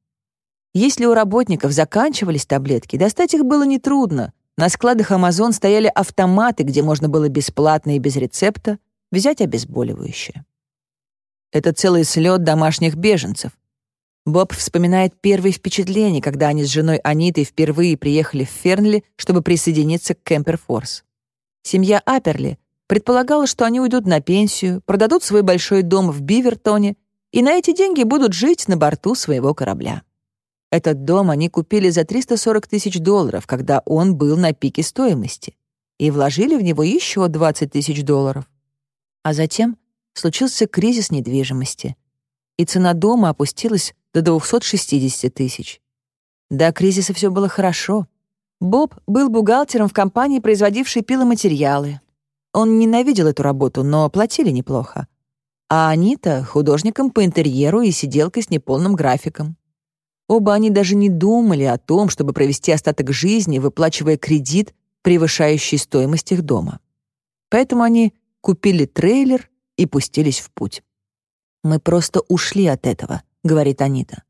Если у работников заканчивались таблетки, достать их было нетрудно. На складах Amazon стояли автоматы, где можно было бесплатно и без рецепта взять обезболивающее. Это целый слет домашних беженцев. Боб вспоминает первые впечатления, когда они с женой Анитой впервые приехали в Фернли, чтобы присоединиться к Кемперфорс. Семья Аперли предполагала, что они уйдут на пенсию, продадут свой большой дом в Бивертоне и на эти деньги будут жить на борту своего корабля. Этот дом они купили за 340 тысяч долларов, когда он был на пике стоимости, и вложили в него еще 20 тысяч долларов. А затем случился кризис недвижимости, и цена дома опустилась до 260 тысяч. До кризиса все было хорошо. Боб был бухгалтером в компании, производившей пиломатериалы. Он ненавидел эту работу, но платили неплохо. А Анита — художником по интерьеру и сиделкой с неполным графиком. Оба они даже не думали о том, чтобы провести остаток жизни, выплачивая кредит, превышающий стоимость их дома. Поэтому они купили трейлер и пустились в путь. «Мы просто ушли от этого», — говорит Анита.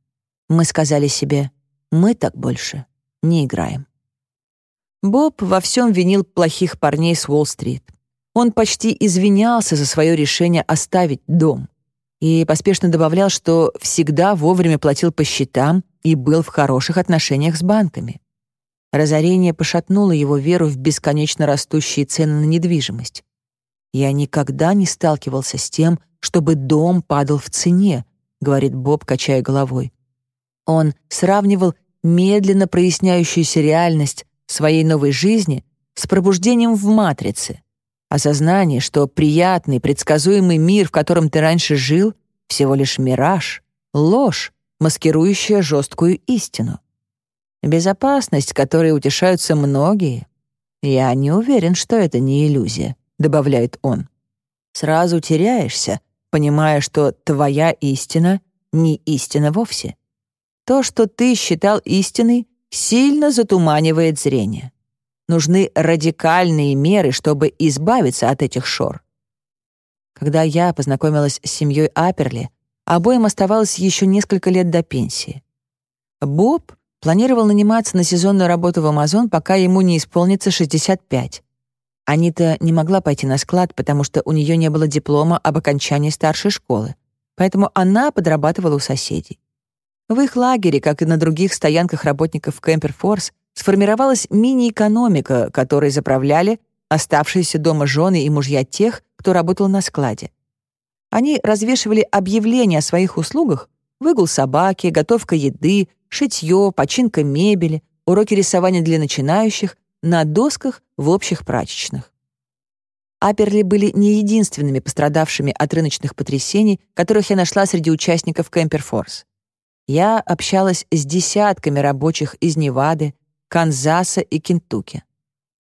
«Мы сказали себе, мы так больше не играем». Боб во всем винил плохих парней с Уолл-стрит. Он почти извинялся за свое решение оставить дом и поспешно добавлял, что всегда вовремя платил по счетам и был в хороших отношениях с банками. Разорение пошатнуло его веру в бесконечно растущие цены на недвижимость. «Я никогда не сталкивался с тем, чтобы дом падал в цене», — говорит Боб, качая головой. Он сравнивал медленно проясняющуюся реальность своей новой жизни с пробуждением в матрице. Осознание, что приятный, предсказуемый мир, в котором ты раньше жил, всего лишь мираж, ложь, маскирующая жесткую истину. Безопасность, которой утешаются многие. Я не уверен, что это не иллюзия. — добавляет он. «Сразу теряешься, понимая, что твоя истина не истина вовсе. То, что ты считал истиной, сильно затуманивает зрение. Нужны радикальные меры, чтобы избавиться от этих шор. Когда я познакомилась с семьей Аперли, обоим оставалось еще несколько лет до пенсии. Боб планировал наниматься на сезонную работу в Амазон, пока ему не исполнится 65. Анита не могла пойти на склад, потому что у нее не было диплома об окончании старшей школы, поэтому она подрабатывала у соседей. В их лагере, как и на других стоянках работников Кемперфорс, сформировалась мини-экономика, которой заправляли оставшиеся дома жены и мужья тех, кто работал на складе. Они развешивали объявления о своих услугах, выгул собаки, готовка еды, шитье, починка мебели, уроки рисования для начинающих, на досках в общих прачечных. Аперли были не единственными пострадавшими от рыночных потрясений, которых я нашла среди участников Кемперфорс. Я общалась с десятками рабочих из Невады, Канзаса и Кентукки.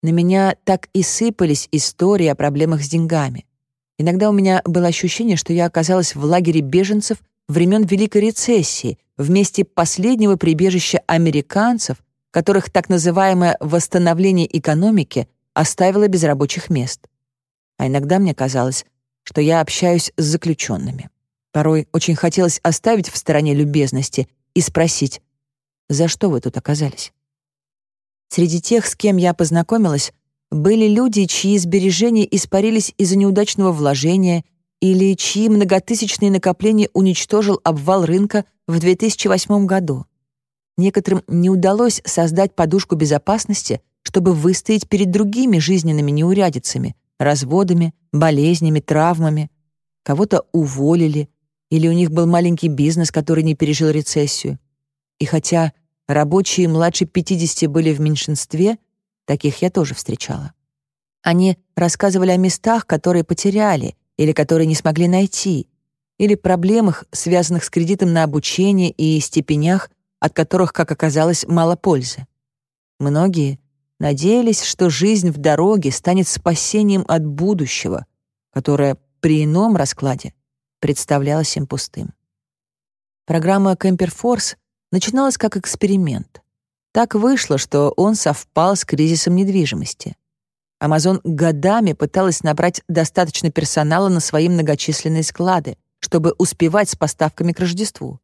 На меня так и сыпались истории о проблемах с деньгами. Иногда у меня было ощущение, что я оказалась в лагере беженцев времен Великой рецессии, вместе последнего прибежища американцев, которых так называемое восстановление экономики оставило без рабочих мест. А иногда мне казалось, что я общаюсь с заключенными. Порой очень хотелось оставить в стороне любезности и спросить, за что вы тут оказались? Среди тех, с кем я познакомилась, были люди, чьи сбережения испарились из-за неудачного вложения или чьи многотысячные накопления уничтожил обвал рынка в 2008 году. Некоторым не удалось создать подушку безопасности, чтобы выстоять перед другими жизненными неурядицами, разводами, болезнями, травмами. Кого-то уволили, или у них был маленький бизнес, который не пережил рецессию. И хотя рабочие младше 50 были в меньшинстве, таких я тоже встречала. Они рассказывали о местах, которые потеряли или которые не смогли найти, или проблемах, связанных с кредитом на обучение и степенях, от которых, как оказалось, мало пользы. Многие надеялись, что жизнь в дороге станет спасением от будущего, которое при ином раскладе представлялось им пустым. Программа Кемперфорс начиналась как эксперимент. Так вышло, что он совпал с кризисом недвижимости. Amazon годами пыталась набрать достаточно персонала на свои многочисленные склады, чтобы успевать с поставками к Рождеству.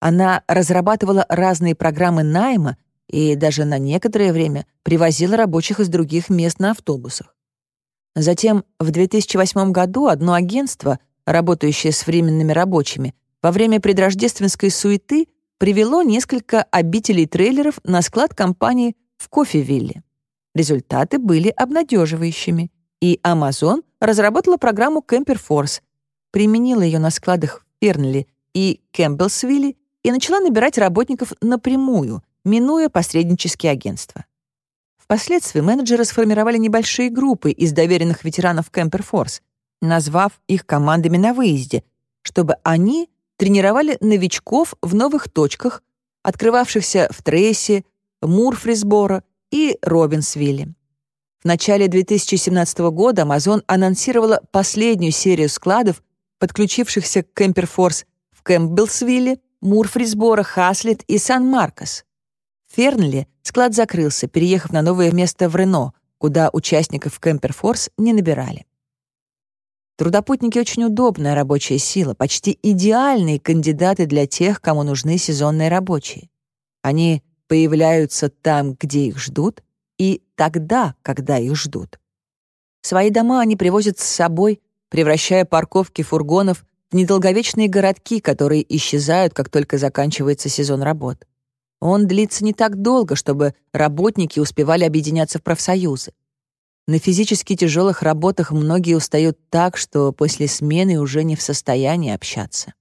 Она разрабатывала разные программы найма и даже на некоторое время привозила рабочих из других мест на автобусах. Затем в 2008 году одно агентство, работающее с временными рабочими, во время предрождественской суеты привело несколько обителей трейлеров на склад компании в Кофевилле. Результаты были обнадеживающими, и Amazon разработала программу Camper Force, применила ее на складах в Пернли и Кэмпбеллсвилле и начала набирать работников напрямую, минуя посреднические агентства. Впоследствии менеджеры сформировали небольшие группы из доверенных ветеранов Force, назвав их командами на выезде, чтобы они тренировали новичков в новых точках, открывавшихся в Трейсе, Мурфрисборо и Робинсвилле. В начале 2017 года Amazon анонсировала последнюю серию складов, подключившихся к Кемперфорс в Кэмпбеллсвилле, Мурфрисборо, Хаслет и Сан-Маркос. Фернли склад закрылся, переехав на новое место в Рено, куда участников Кемперфорс не набирали. Трудопутники очень удобная рабочая сила, почти идеальные кандидаты для тех, кому нужны сезонные рабочие. Они появляются там, где их ждут, и тогда, когда их ждут. Свои дома они привозят с собой, превращая парковки фургонов в недолговечные городки, которые исчезают, как только заканчивается сезон работ. Он длится не так долго, чтобы работники успевали объединяться в профсоюзы. На физически тяжелых работах многие устают так, что после смены уже не в состоянии общаться.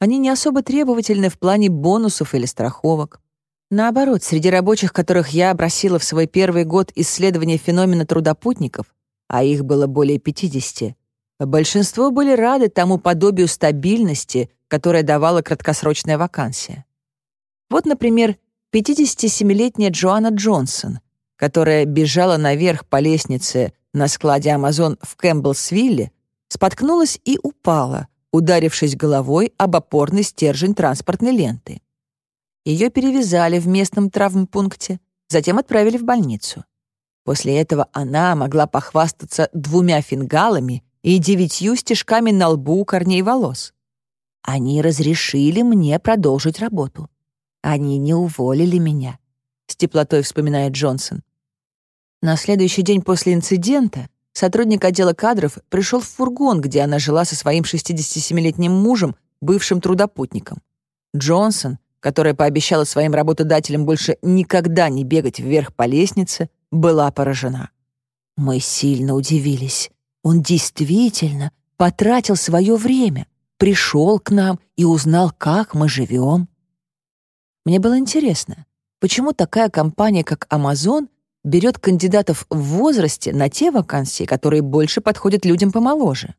Они не особо требовательны в плане бонусов или страховок. Наоборот, среди рабочих, которых я опросила в свой первый год исследования феномена трудопутников, а их было более 50, большинство были рады тому подобию стабильности, которое давала краткосрочная вакансия. Вот, например, 57-летняя Джоанна Джонсон — которая бежала наверх по лестнице на складе Амазон в Кэмпбеллсвилле, споткнулась и упала, ударившись головой об опорный стержень транспортной ленты. Ее перевязали в местном травмпункте, затем отправили в больницу. После этого она могла похвастаться двумя фингалами и девятью стежками на лбу у корней волос. Они разрешили мне продолжить работу. Они не уволили меня, — с теплотой вспоминает Джонсон. На следующий день после инцидента сотрудник отдела кадров пришел в фургон, где она жила со своим 67-летним мужем, бывшим трудопутником. Джонсон, которая пообещала своим работодателям больше никогда не бегать вверх по лестнице, была поражена. Мы сильно удивились. Он действительно потратил свое время, пришел к нам и узнал, как мы живем. Мне было интересно, почему такая компания, как Amazon, берет кандидатов в возрасте на те вакансии, которые больше подходят людям помоложе.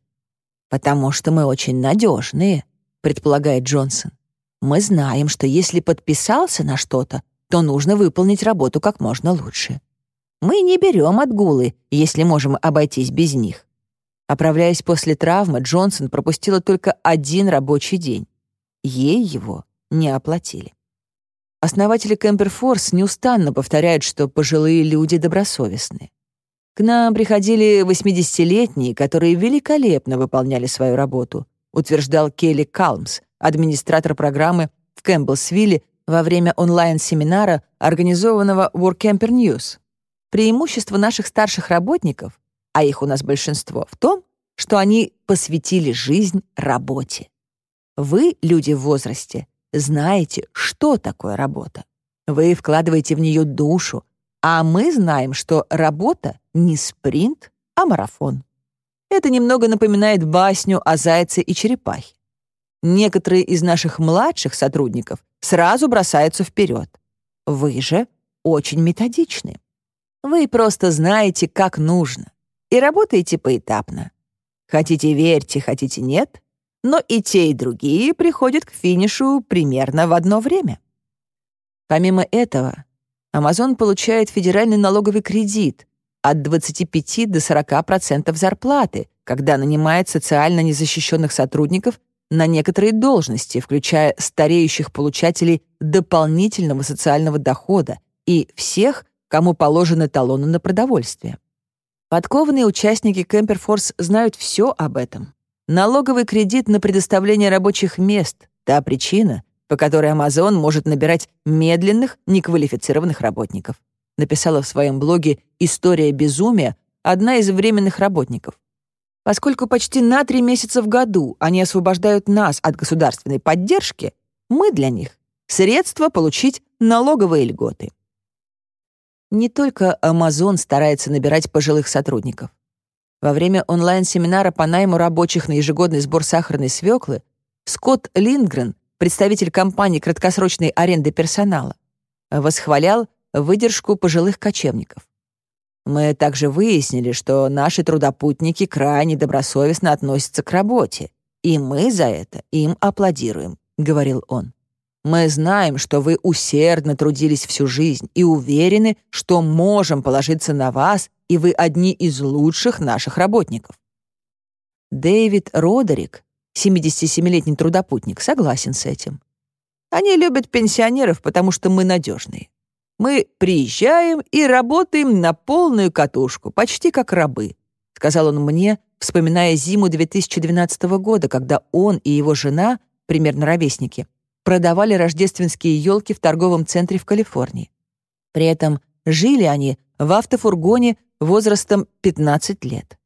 «Потому что мы очень надежные», — предполагает Джонсон. «Мы знаем, что если подписался на что-то, то нужно выполнить работу как можно лучше. Мы не берем отгулы, если можем обойтись без них». Оправляясь после травмы, Джонсон пропустила только один рабочий день. Ей его не оплатили. Основатели Кемперфорс неустанно повторяют, что пожилые люди добросовестны. К нам приходили 80-летние, которые великолепно выполняли свою работу, утверждал Келли Калмс, администратор программы в Кэмпбеллсвилле во время онлайн-семинара, организованного WorkCamper News. Преимущество наших старших работников, а их у нас большинство, в том, что они посвятили жизнь работе. Вы, люди в возрасте, знаете, что такое работа. Вы вкладываете в нее душу, а мы знаем, что работа не спринт, а марафон. Это немного напоминает басню о зайце и черепахе. Некоторые из наших младших сотрудников сразу бросаются вперед. Вы же очень методичны. Вы просто знаете, как нужно, и работаете поэтапно. Хотите верьте, хотите нет, но и те, и другие приходят к финишу примерно в одно время. Помимо этого, Amazon получает федеральный налоговый кредит от 25 до 40% зарплаты, когда нанимает социально незащищенных сотрудников на некоторые должности, включая стареющих получателей дополнительного социального дохода и всех, кому положены талоны на продовольствие. Подкованные участники Кемперфорс знают все об этом. Налоговый кредит на предоставление рабочих мест — та причина, по которой Amazon может набирать медленных, неквалифицированных работников. Написала в своем блоге «История безумия» одна из временных работников. Поскольку почти на три месяца в году они освобождают нас от государственной поддержки, мы для них средства получить налоговые льготы. Не только Amazon старается набирать пожилых сотрудников. Во время онлайн-семинара по найму рабочих на ежегодный сбор сахарной свеклы Скотт Линдгрен, представитель компании краткосрочной аренды персонала, восхвалял выдержку пожилых кочевников. Мы также выяснили, что наши трудопутники крайне добросовестно относятся к работе, и мы за это им аплодируем», — говорил он. «Мы знаем, что вы усердно трудились всю жизнь и уверены, что можем положиться на вас, и вы одни из лучших наших работников». Дэвид Родерик, 77-летний трудопутник, согласен с этим. Они любят пенсионеров, потому что мы надежные. Мы приезжаем и работаем на полную катушку, почти как рабы», — сказал он мне, вспоминая зиму 2012 года, когда он и его жена, примерно ровесники, продавали рождественские елки в торговом центре в Калифорнии. При этом жили они в автофургоне возрастом 15 лет.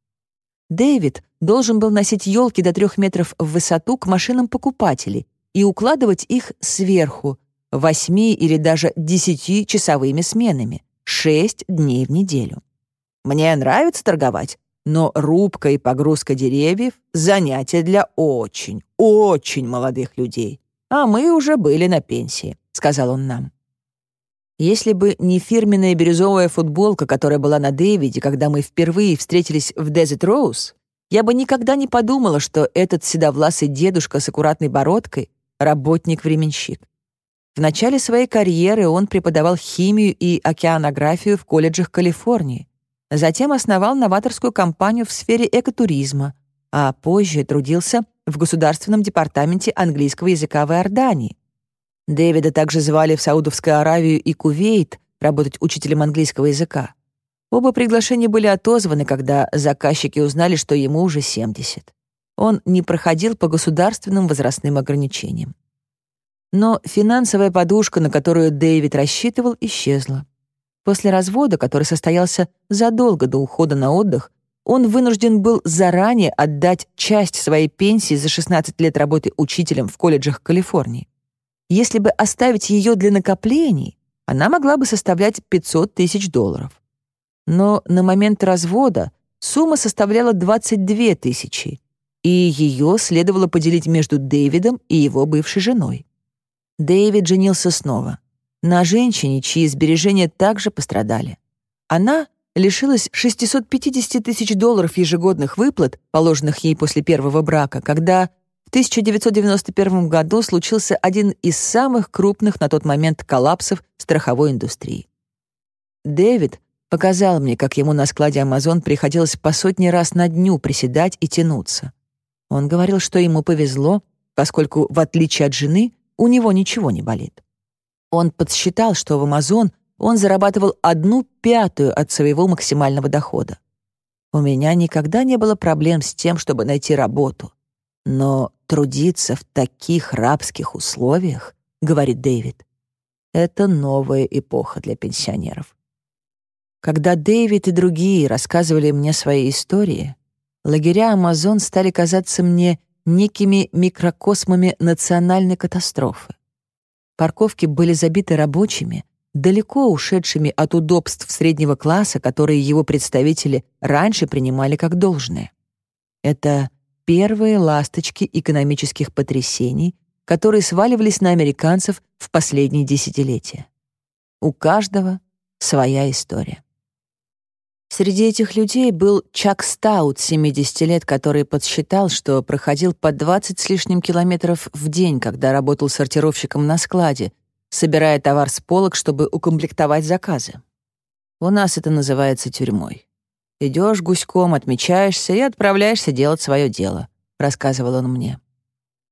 Дэвид должен был носить елки до трех метров в высоту к машинам покупателей и укладывать их сверху, восьми или даже десятичасовыми сменами, шесть дней в неделю. Мне нравится торговать, но рубка и погрузка деревьев — занятие для очень, очень молодых людей. А мы уже были на пенсии», — сказал он нам. Если бы не фирменная бирюзовая футболка, которая была на Дэвиде, когда мы впервые встретились в Desert Rose, я бы никогда не подумала, что этот седовласый дедушка с аккуратной бородкой — работник-временщик. В начале своей карьеры он преподавал химию и океанографию в колледжах Калифорнии. Затем основал новаторскую компанию в сфере экотуризма, а позже трудился в Государственном департаменте английского языка в Иордании. Дэвида также звали в Саудовскую Аравию и Кувейт работать учителем английского языка. Оба приглашения были отозваны, когда заказчики узнали, что ему уже 70. Он не проходил по государственным возрастным ограничениям. Но финансовая подушка, на которую Дэвид рассчитывал, исчезла. После развода, который состоялся задолго до ухода на отдых, он вынужден был заранее отдать часть своей пенсии за 16 лет работы учителем в колледжах Калифорнии. Если бы оставить ее для накоплений, она могла бы составлять 500 тысяч долларов. Но на момент развода сумма составляла 22 тысячи, и ее следовало поделить между Дэвидом и его бывшей женой. Дэвид женился снова. На женщине, чьи сбережения также пострадали. Она лишилась 650 тысяч долларов ежегодных выплат, положенных ей после первого брака, когда в 1991 году случился один из самых крупных на тот момент коллапсов страховой индустрии. Дэвид показал мне, как ему на складе Amazon приходилось по сотни раз на дню приседать и тянуться. Он говорил, что ему повезло, поскольку, в отличие от жены, у него ничего не болит. Он подсчитал, что в Amazon он зарабатывал одну пятую от своего максимального дохода. У меня никогда не было проблем с тем, чтобы найти работу. Но трудиться в таких рабских условиях, говорит Дэвид, это новая эпоха для пенсионеров. Когда Дэвид и другие рассказывали мне свои истории, лагеря Амазон стали казаться мне некими микрокосмами национальной катастрофы. Парковки были забиты рабочими, далеко ушедшими от удобств среднего класса, которые его представители раньше принимали как должное. Это первые ласточки экономических потрясений, которые сваливались на американцев в последние десятилетия. У каждого своя история. Среди этих людей был Чак Стаут, 70 лет, который подсчитал, что проходил по 20 с лишним километров в день, когда работал сортировщиком на складе, собирая товар с полок, чтобы укомплектовать заказы. У нас это называется тюрьмой. Идешь гуськом, отмечаешься и отправляешься делать свое дело, рассказывал он мне.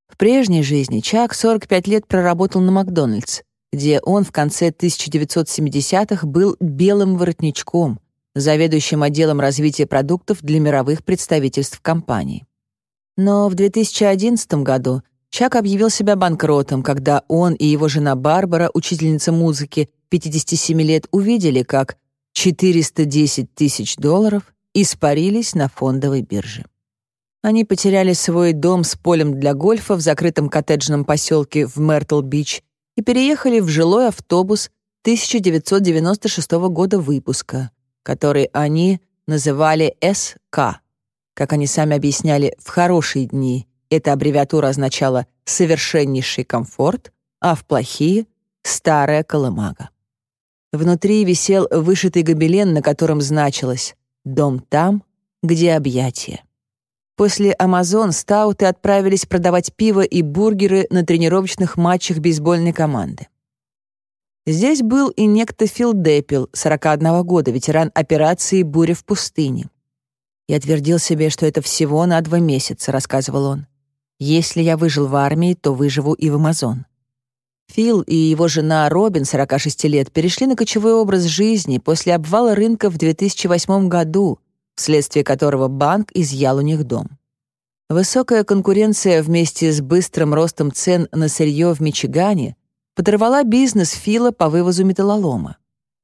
В прежней жизни Чак 45 лет проработал на Макдональдс, где он в конце 1970-х был белым воротничком — заведующим отделом развития продуктов для мировых представительств компании. Но в 2011 году Чак объявил себя банкротом, когда он и его жена Барбара, учительница музыки, 57 лет, увидели, как 410 тысяч долларов испарились на фондовой бирже. Они потеряли свой дом с полем для гольфа в закрытом коттеджном поселке в Мертл-Бич и переехали в жилой автобус 1996 года выпуска, который они называли СК. Как они сами объясняли, в хорошие дни эта аббревиатура означала «совершеннейший комфорт», а в плохие — «старая колымага». Внутри висел вышитый гобелен, на котором значилось «Дом там, где объятия». После «Амазон» стауты отправились продавать пиво и бургеры на тренировочных матчах бейсбольной команды. Здесь был и некто Фил Деппел, 41 года, ветеран операции «Буря в пустыне». «Я твердил себе, что это всего на два месяца», — рассказывал он. «Если я выжил в армии, то выживу и в Амазон». Фил и его жена Робин, 46 лет, перешли на кочевой образ жизни после обвала рынка в 2008 году, вследствие которого банк изъял у них дом. Высокая конкуренция вместе с быстрым ростом цен на сырье в Мичигане подорвала бизнес Фила по вывозу металлолома.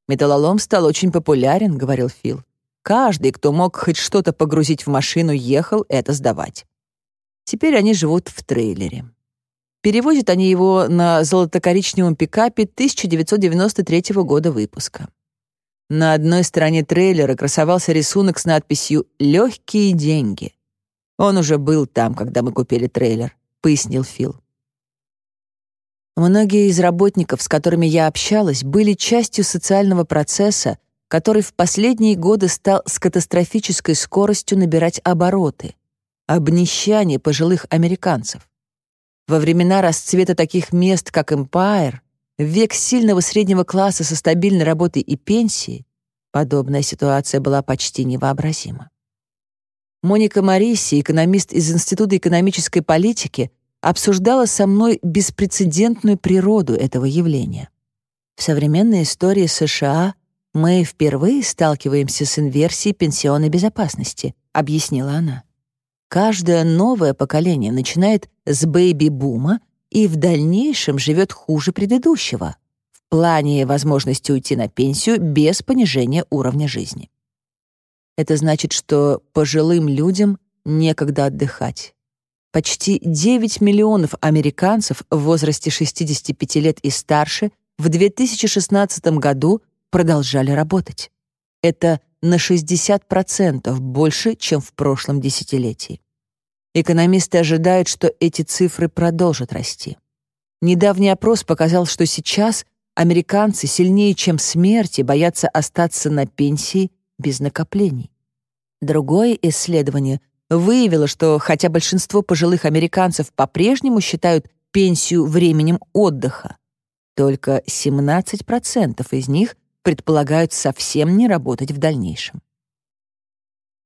«Металлолом стал очень популярен», — говорил Фил. «Каждый, кто мог хоть что-то погрузить в машину, ехал это сдавать». Теперь они живут в трейлере. Перевозят они его на золото-коричневом пикапе 1993 года выпуска. На одной стороне трейлера красовался рисунок с надписью «Легкие деньги». «Он уже был там, когда мы купили трейлер», — пояснил Фил. Многие из работников, с которыми я общалась, были частью социального процесса, который в последние годы стал с катастрофической скоростью набирать обороты. Обнищание пожилых американцев. Во времена расцвета таких мест, как Empire, в век сильного среднего класса со стабильной работой и пенсией, подобная ситуация была почти невообразима. Моника Мариси, экономист из Института экономической политики, обсуждала со мной беспрецедентную природу этого явления. В современной истории США мы впервые сталкиваемся с инверсией пенсионной безопасности, объяснила она. Каждое новое поколение начинает с бэйби-бума и в дальнейшем живет хуже предыдущего в плане возможности уйти на пенсию без понижения уровня жизни. Это значит, что пожилым людям некогда отдыхать. Почти 9 миллионов американцев в возрасте 65 лет и старше в 2016 году продолжали работать. Это на 60% больше, чем в прошлом десятилетии. Экономисты ожидают, что эти цифры продолжат расти. Недавний опрос показал, что сейчас американцы сильнее, чем смерти, боятся остаться на пенсии без накоплений. Другое исследование выявила, что хотя большинство пожилых американцев по-прежнему считают пенсию временем отдыха, только 17% из них предполагают совсем не работать в дальнейшем.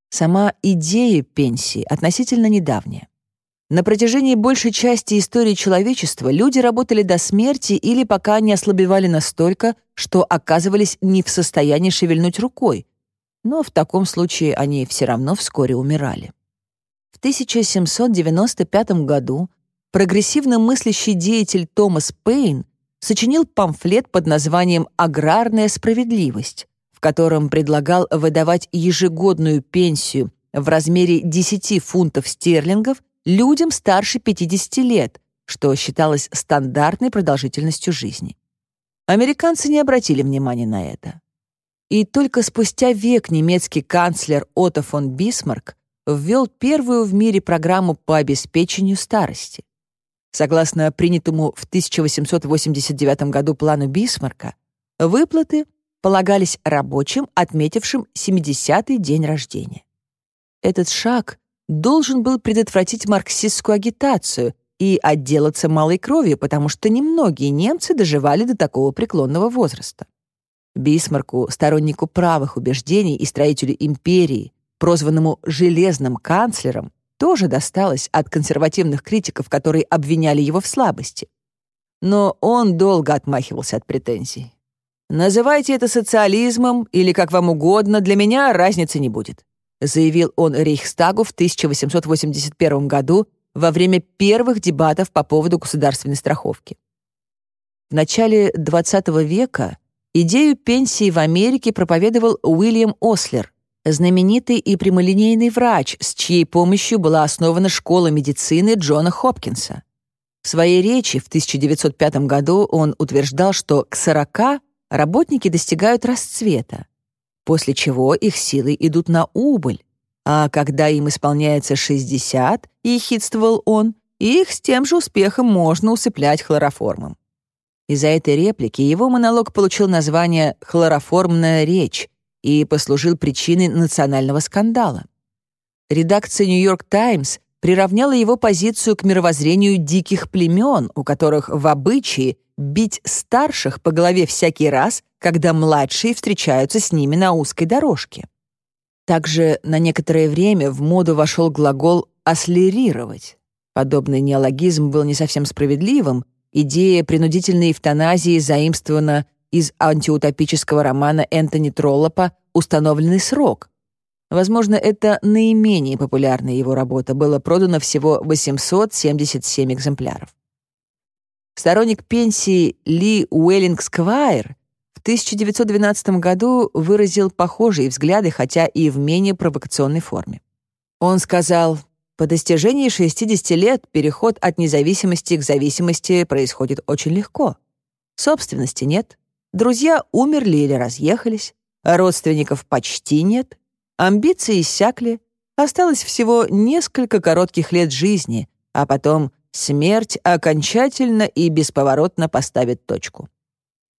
Сама идея пенсии относительно недавняя. На протяжении большей части истории человечества люди работали до смерти или пока не ослабевали настолько, что оказывались не в состоянии шевельнуть рукой, но в таком случае они все равно вскоре умирали. В 1795 году прогрессивно мыслящий деятель Томас Пейн сочинил памфлет под названием «Аграрная справедливость», в котором предлагал выдавать ежегодную пенсию в размере 10 фунтов стерлингов людям старше 50 лет, что считалось стандартной продолжительностью жизни. Американцы не обратили внимания на это. И только спустя век немецкий канцлер Отто фон Бисмарк ввел первую в мире программу по обеспечению старости. Согласно принятому в 1889 году плану Бисмарка, выплаты полагались рабочим, отметившим 70-й день рождения. Этот шаг должен был предотвратить марксистскую агитацию и отделаться малой кровью, потому что немногие немцы доживали до такого преклонного возраста. Бисмарку, стороннику правых убеждений и строителю империи, прозванному «железным канцлером», тоже досталось от консервативных критиков, которые обвиняли его в слабости. Но он долго отмахивался от претензий. «Называйте это социализмом или как вам угодно, для меня разницы не будет», заявил он Рейхстагу в 1881 году во время первых дебатов по поводу государственной страховки. В начале XX века идею пенсии в Америке проповедовал Уильям Ослер, знаменитый и прямолинейный врач, с чьей помощью была основана школа медицины Джона Хопкинса. В своей речи в 1905 году он утверждал, что к 40 работники достигают расцвета, после чего их силы идут на убыль, а когда им исполняется 60, ехидствовал он, их с тем же успехом можно усыплять хлороформом. Из-за этой реплики его монолог получил название «Хлороформная речь» и послужил причиной национального скандала. Редакция «Нью-Йорк Таймс» приравняла его позицию к мировоззрению диких племен, у которых в обычае бить старших по голове всякий раз, когда младшие встречаются с ними на узкой дорожке. Также на некоторое время в моду вошел глагол «аслерировать». Подобный неологизм был не совсем справедливым, идея принудительной эвтаназии заимствована из антиутопического романа Энтони Троллопа «Установленный срок», Возможно, это наименее популярная его работа, было продано всего 877 экземпляров. Сторонник пенсии Ли Уэллинг Сквайр в 1912 году выразил похожие взгляды, хотя и в менее провокационной форме. Он сказал, «По достижении 60 лет переход от независимости к зависимости происходит очень легко. Собственности нет, друзья умерли или разъехались, родственников почти нет, Амбиции иссякли, осталось всего несколько коротких лет жизни, а потом смерть окончательно и бесповоротно поставит точку.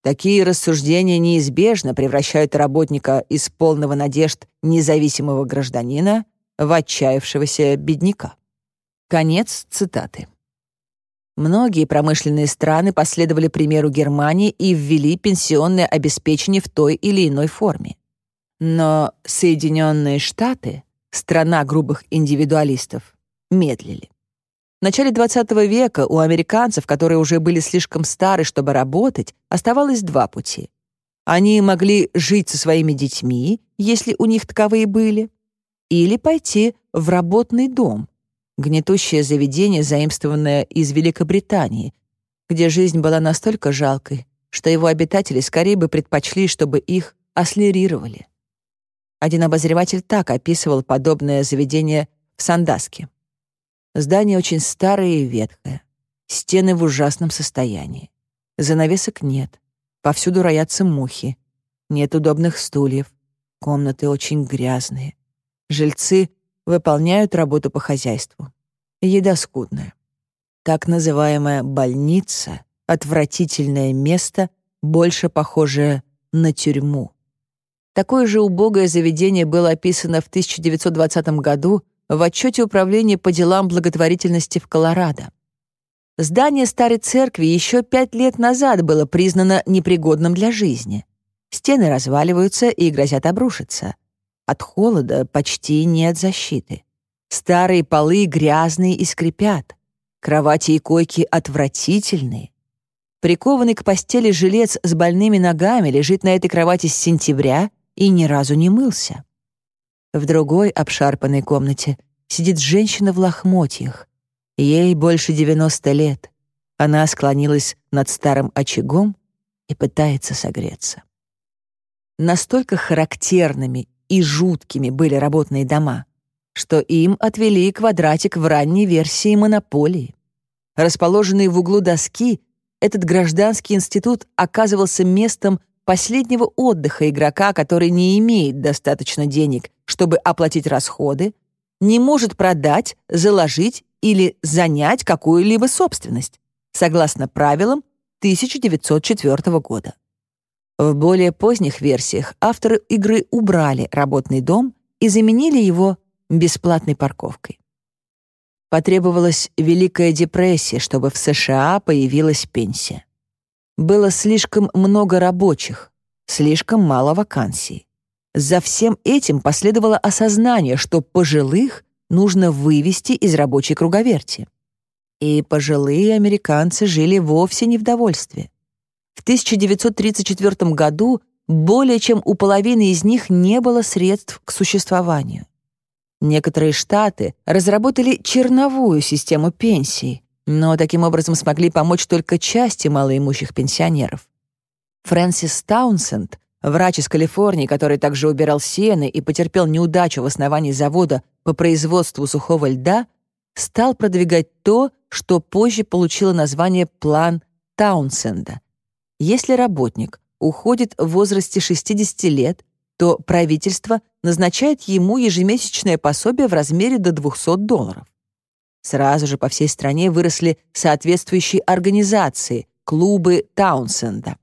Такие рассуждения неизбежно превращают работника из полного надежд независимого гражданина в отчаявшегося бедняка. Конец цитаты. Многие промышленные страны последовали примеру Германии и ввели пенсионное обеспечение в той или иной форме. Но Соединенные Штаты, страна грубых индивидуалистов, медлили. В начале XX века у американцев, которые уже были слишком стары, чтобы работать, оставалось два пути. Они могли жить со своими детьми, если у них таковые были, или пойти в работный дом, гнетущее заведение, заимствованное из Великобритании, где жизнь была настолько жалкой, что его обитатели скорее бы предпочли, чтобы их ослерировали. Один обозреватель так описывал подобное заведение в Сандаске. Здание очень старое и ветхое. Стены в ужасном состоянии. Занавесок нет. Повсюду роятся мухи. Нет удобных стульев. Комнаты очень грязные. Жильцы выполняют работу по хозяйству. Еда скудная. Так называемая больница — отвратительное место, больше похожее на тюрьму. Такое же убогое заведение было описано в 1920 году в отчете Управления по делам благотворительности в Колорадо. Здание старой церкви еще пять лет назад было признано непригодным для жизни. Стены разваливаются и грозят обрушиться. От холода почти нет защиты. Старые полы грязные и скрипят. Кровати и койки отвратительные. Прикованный к постели жилец с больными ногами лежит на этой кровати с сентября и ни разу не мылся. В другой обшарпанной комнате сидит женщина в лохмотьях. Ей больше 90 лет. Она склонилась над старым очагом и пытается согреться. Настолько характерными и жуткими были работные дома, что им отвели квадратик в ранней версии монополии. Расположенный в углу доски, этот гражданский институт оказывался местом последнего отдыха игрока, который не имеет достаточно денег, чтобы оплатить расходы, не может продать, заложить или занять какую-либо собственность, согласно правилам 1904 года. В более поздних версиях авторы игры убрали работный дом и заменили его бесплатной парковкой. Потребовалась Великая депрессия, чтобы в США появилась пенсия. Было слишком много рабочих, слишком мало вакансий. За всем этим последовало осознание, что пожилых нужно вывести из рабочей круговерти. И пожилые американцы жили вовсе не в довольстве. В 1934 году более чем у половины из них не было средств к существованию. Некоторые штаты разработали черновую систему пенсий, но таким образом смогли помочь только части малоимущих пенсионеров. Фрэнсис Таунсенд, врач из Калифорнии, который также убирал сены и потерпел неудачу в основании завода по производству сухого льда, стал продвигать то, что позже получило название «План Таунсенда». Если работник уходит в возрасте 60 лет, то правительство назначает ему ежемесячное пособие в размере до 200 долларов. Сразу же по всей стране выросли соответствующие организации, клубы Таунсенда.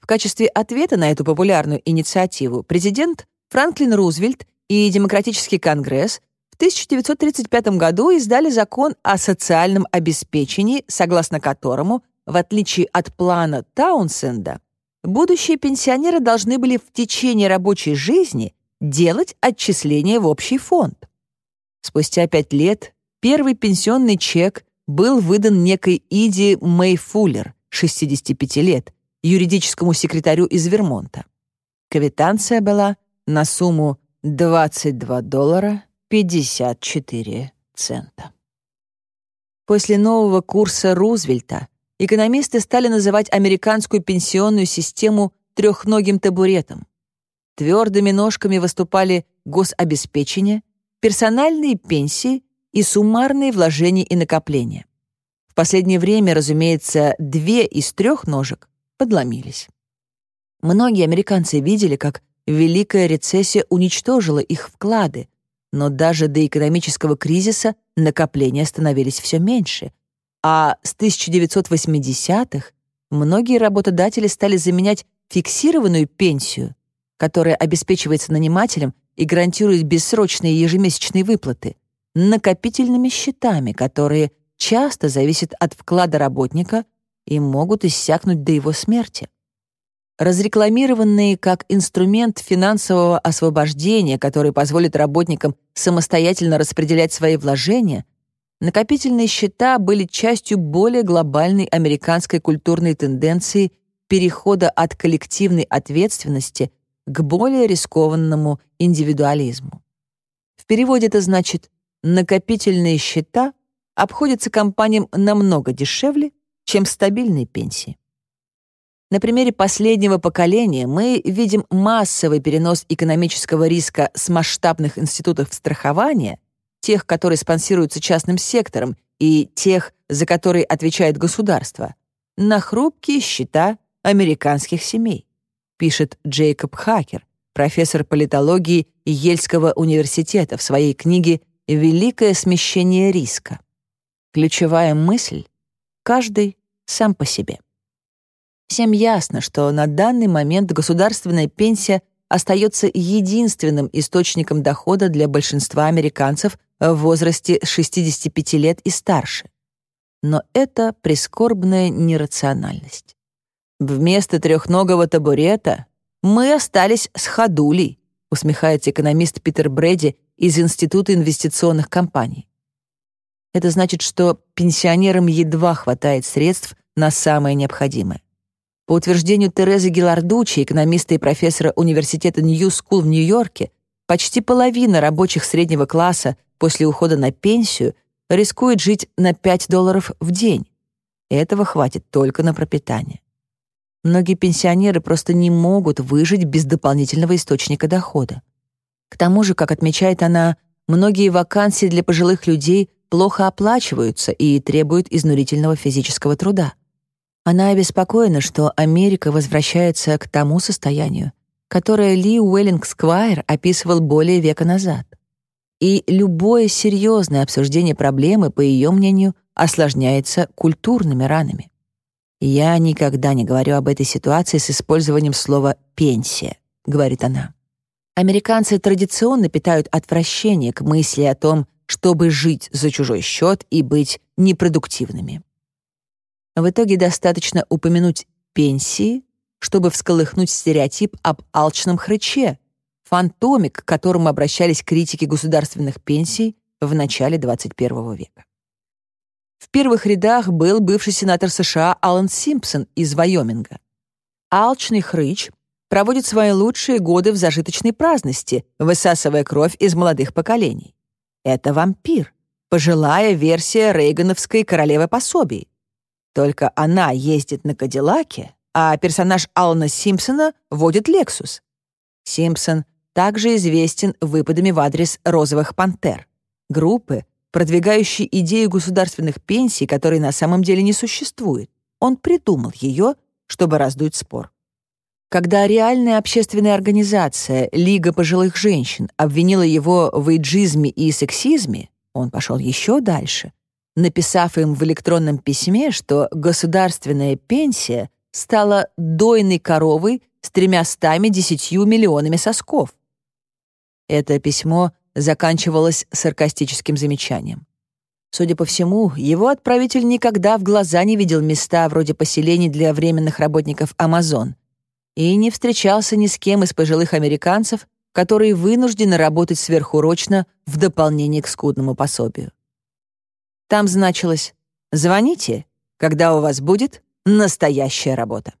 В качестве ответа на эту популярную инициативу президент Франклин Рузвельт и Демократический конгресс в 1935 году издали закон о социальном обеспечении, согласно которому, в отличие от плана Таунсенда, будущие пенсионеры должны были в течение рабочей жизни делать отчисления в общий фонд. Спустя пять лет первый пенсионный чек был выдан некой Иди Мэй Фуллер, 65 лет, юридическому секретарю из Вермонта. Квитанция была на сумму 22 доллара 54 цента. После нового курса Рузвельта экономисты стали называть американскую пенсионную систему трехногим табуретом. Твердыми ножками выступали гособеспечение, персональные пенсии и суммарные вложения и накопления. В последнее время, разумеется, две из трех ножек подломились. Многие американцы видели, как Великая рецессия уничтожила их вклады, но даже до экономического кризиса накопления становились все меньше, а с 1980-х многие работодатели стали заменять фиксированную пенсию, которая обеспечивается нанимателем и гарантирует бессрочные ежемесячные выплаты, накопительными счетами, которые часто зависят от вклада работника и могут иссякнуть до его смерти. Разрекламированные как инструмент финансового освобождения, который позволит работникам самостоятельно распределять свои вложения, накопительные счета были частью более глобальной американской культурной тенденции перехода от коллективной ответственности к более рискованному индивидуализму. В переводе это значит «накопительные счета обходятся компаниям намного дешевле, чем стабильные пенсии». На примере последнего поколения мы видим массовый перенос экономического риска с масштабных институтов страхования, тех, которые спонсируются частным сектором, и тех, за которые отвечает государство, на хрупкие счета американских семей, пишет Джейкоб Хакер, профессор политологии Ельского университета в своей книге «Великое смещение риска». Ключевая мысль — каждый сам по себе. Всем ясно, что на данный момент государственная пенсия остается единственным источником дохода для большинства американцев в возрасте 65 лет и старше. Но это прискорбная нерациональность. Вместо трехногого табурета мы остались с ходулей, усмехается экономист Питер Брэди из Института инвестиционных компаний. Это значит, что пенсионерам едва хватает средств на самое необходимое. По утверждению Терезы Гилардучи, экономиста и профессора Университета Нью-Скул в Нью-Йорке, почти половина рабочих среднего класса после ухода на пенсию рискует жить на 5 долларов в день. Этого хватит только на пропитание. Многие пенсионеры просто не могут выжить без дополнительного источника дохода. К тому же, как отмечает она, многие вакансии для пожилых людей плохо оплачиваются и требуют изнурительного физического труда. Она обеспокоена, что Америка возвращается к тому состоянию, которое Ли Уэллинг Сквайр описывал более века назад. И любое серьезное обсуждение проблемы, по ее мнению, осложняется культурными ранами. «Я никогда не говорю об этой ситуации с использованием слова «пенсия», — говорит она. Американцы традиционно питают отвращение к мысли о том, чтобы жить за чужой счет и быть непродуктивными. В итоге достаточно упомянуть пенсии, чтобы всколыхнуть стереотип об алчном хрыче, фантоме, к которому обращались критики государственных пенсий в начале 21 века. В первых рядах был бывший сенатор США Алан Симпсон из Вайоминга. Алчный хрыч проводит свои лучшие годы в зажиточной праздности, высасывая кровь из молодых поколений. Это вампир, пожилая версия рейгановской королевы пособий, только она ездит на Кадиллаке, а персонаж Алана Симпсона водит Лексус. Симпсон также известен выпадами в адрес «Розовых пантер» — группы, продвигающий идею государственных пенсий, которой на самом деле не существует. Он придумал ее, чтобы раздуть спор. Когда реальная общественная организация Лига пожилых женщин обвинила его в эйджизме и сексизме, он пошел еще дальше, написав им в электронном письме, что государственная пенсия стала дойной коровой с тремястами десятью миллионами сосков. Это письмо заканчивалось саркастическим замечанием. Судя по всему, его отправитель никогда в глаза не видел места вроде поселений для временных работников Амазон — и не встречался ни с кем из пожилых американцев, которые вынуждены работать сверхурочно в дополнение к скудному пособию. Там значилось «Звоните, когда у вас будет настоящая работа».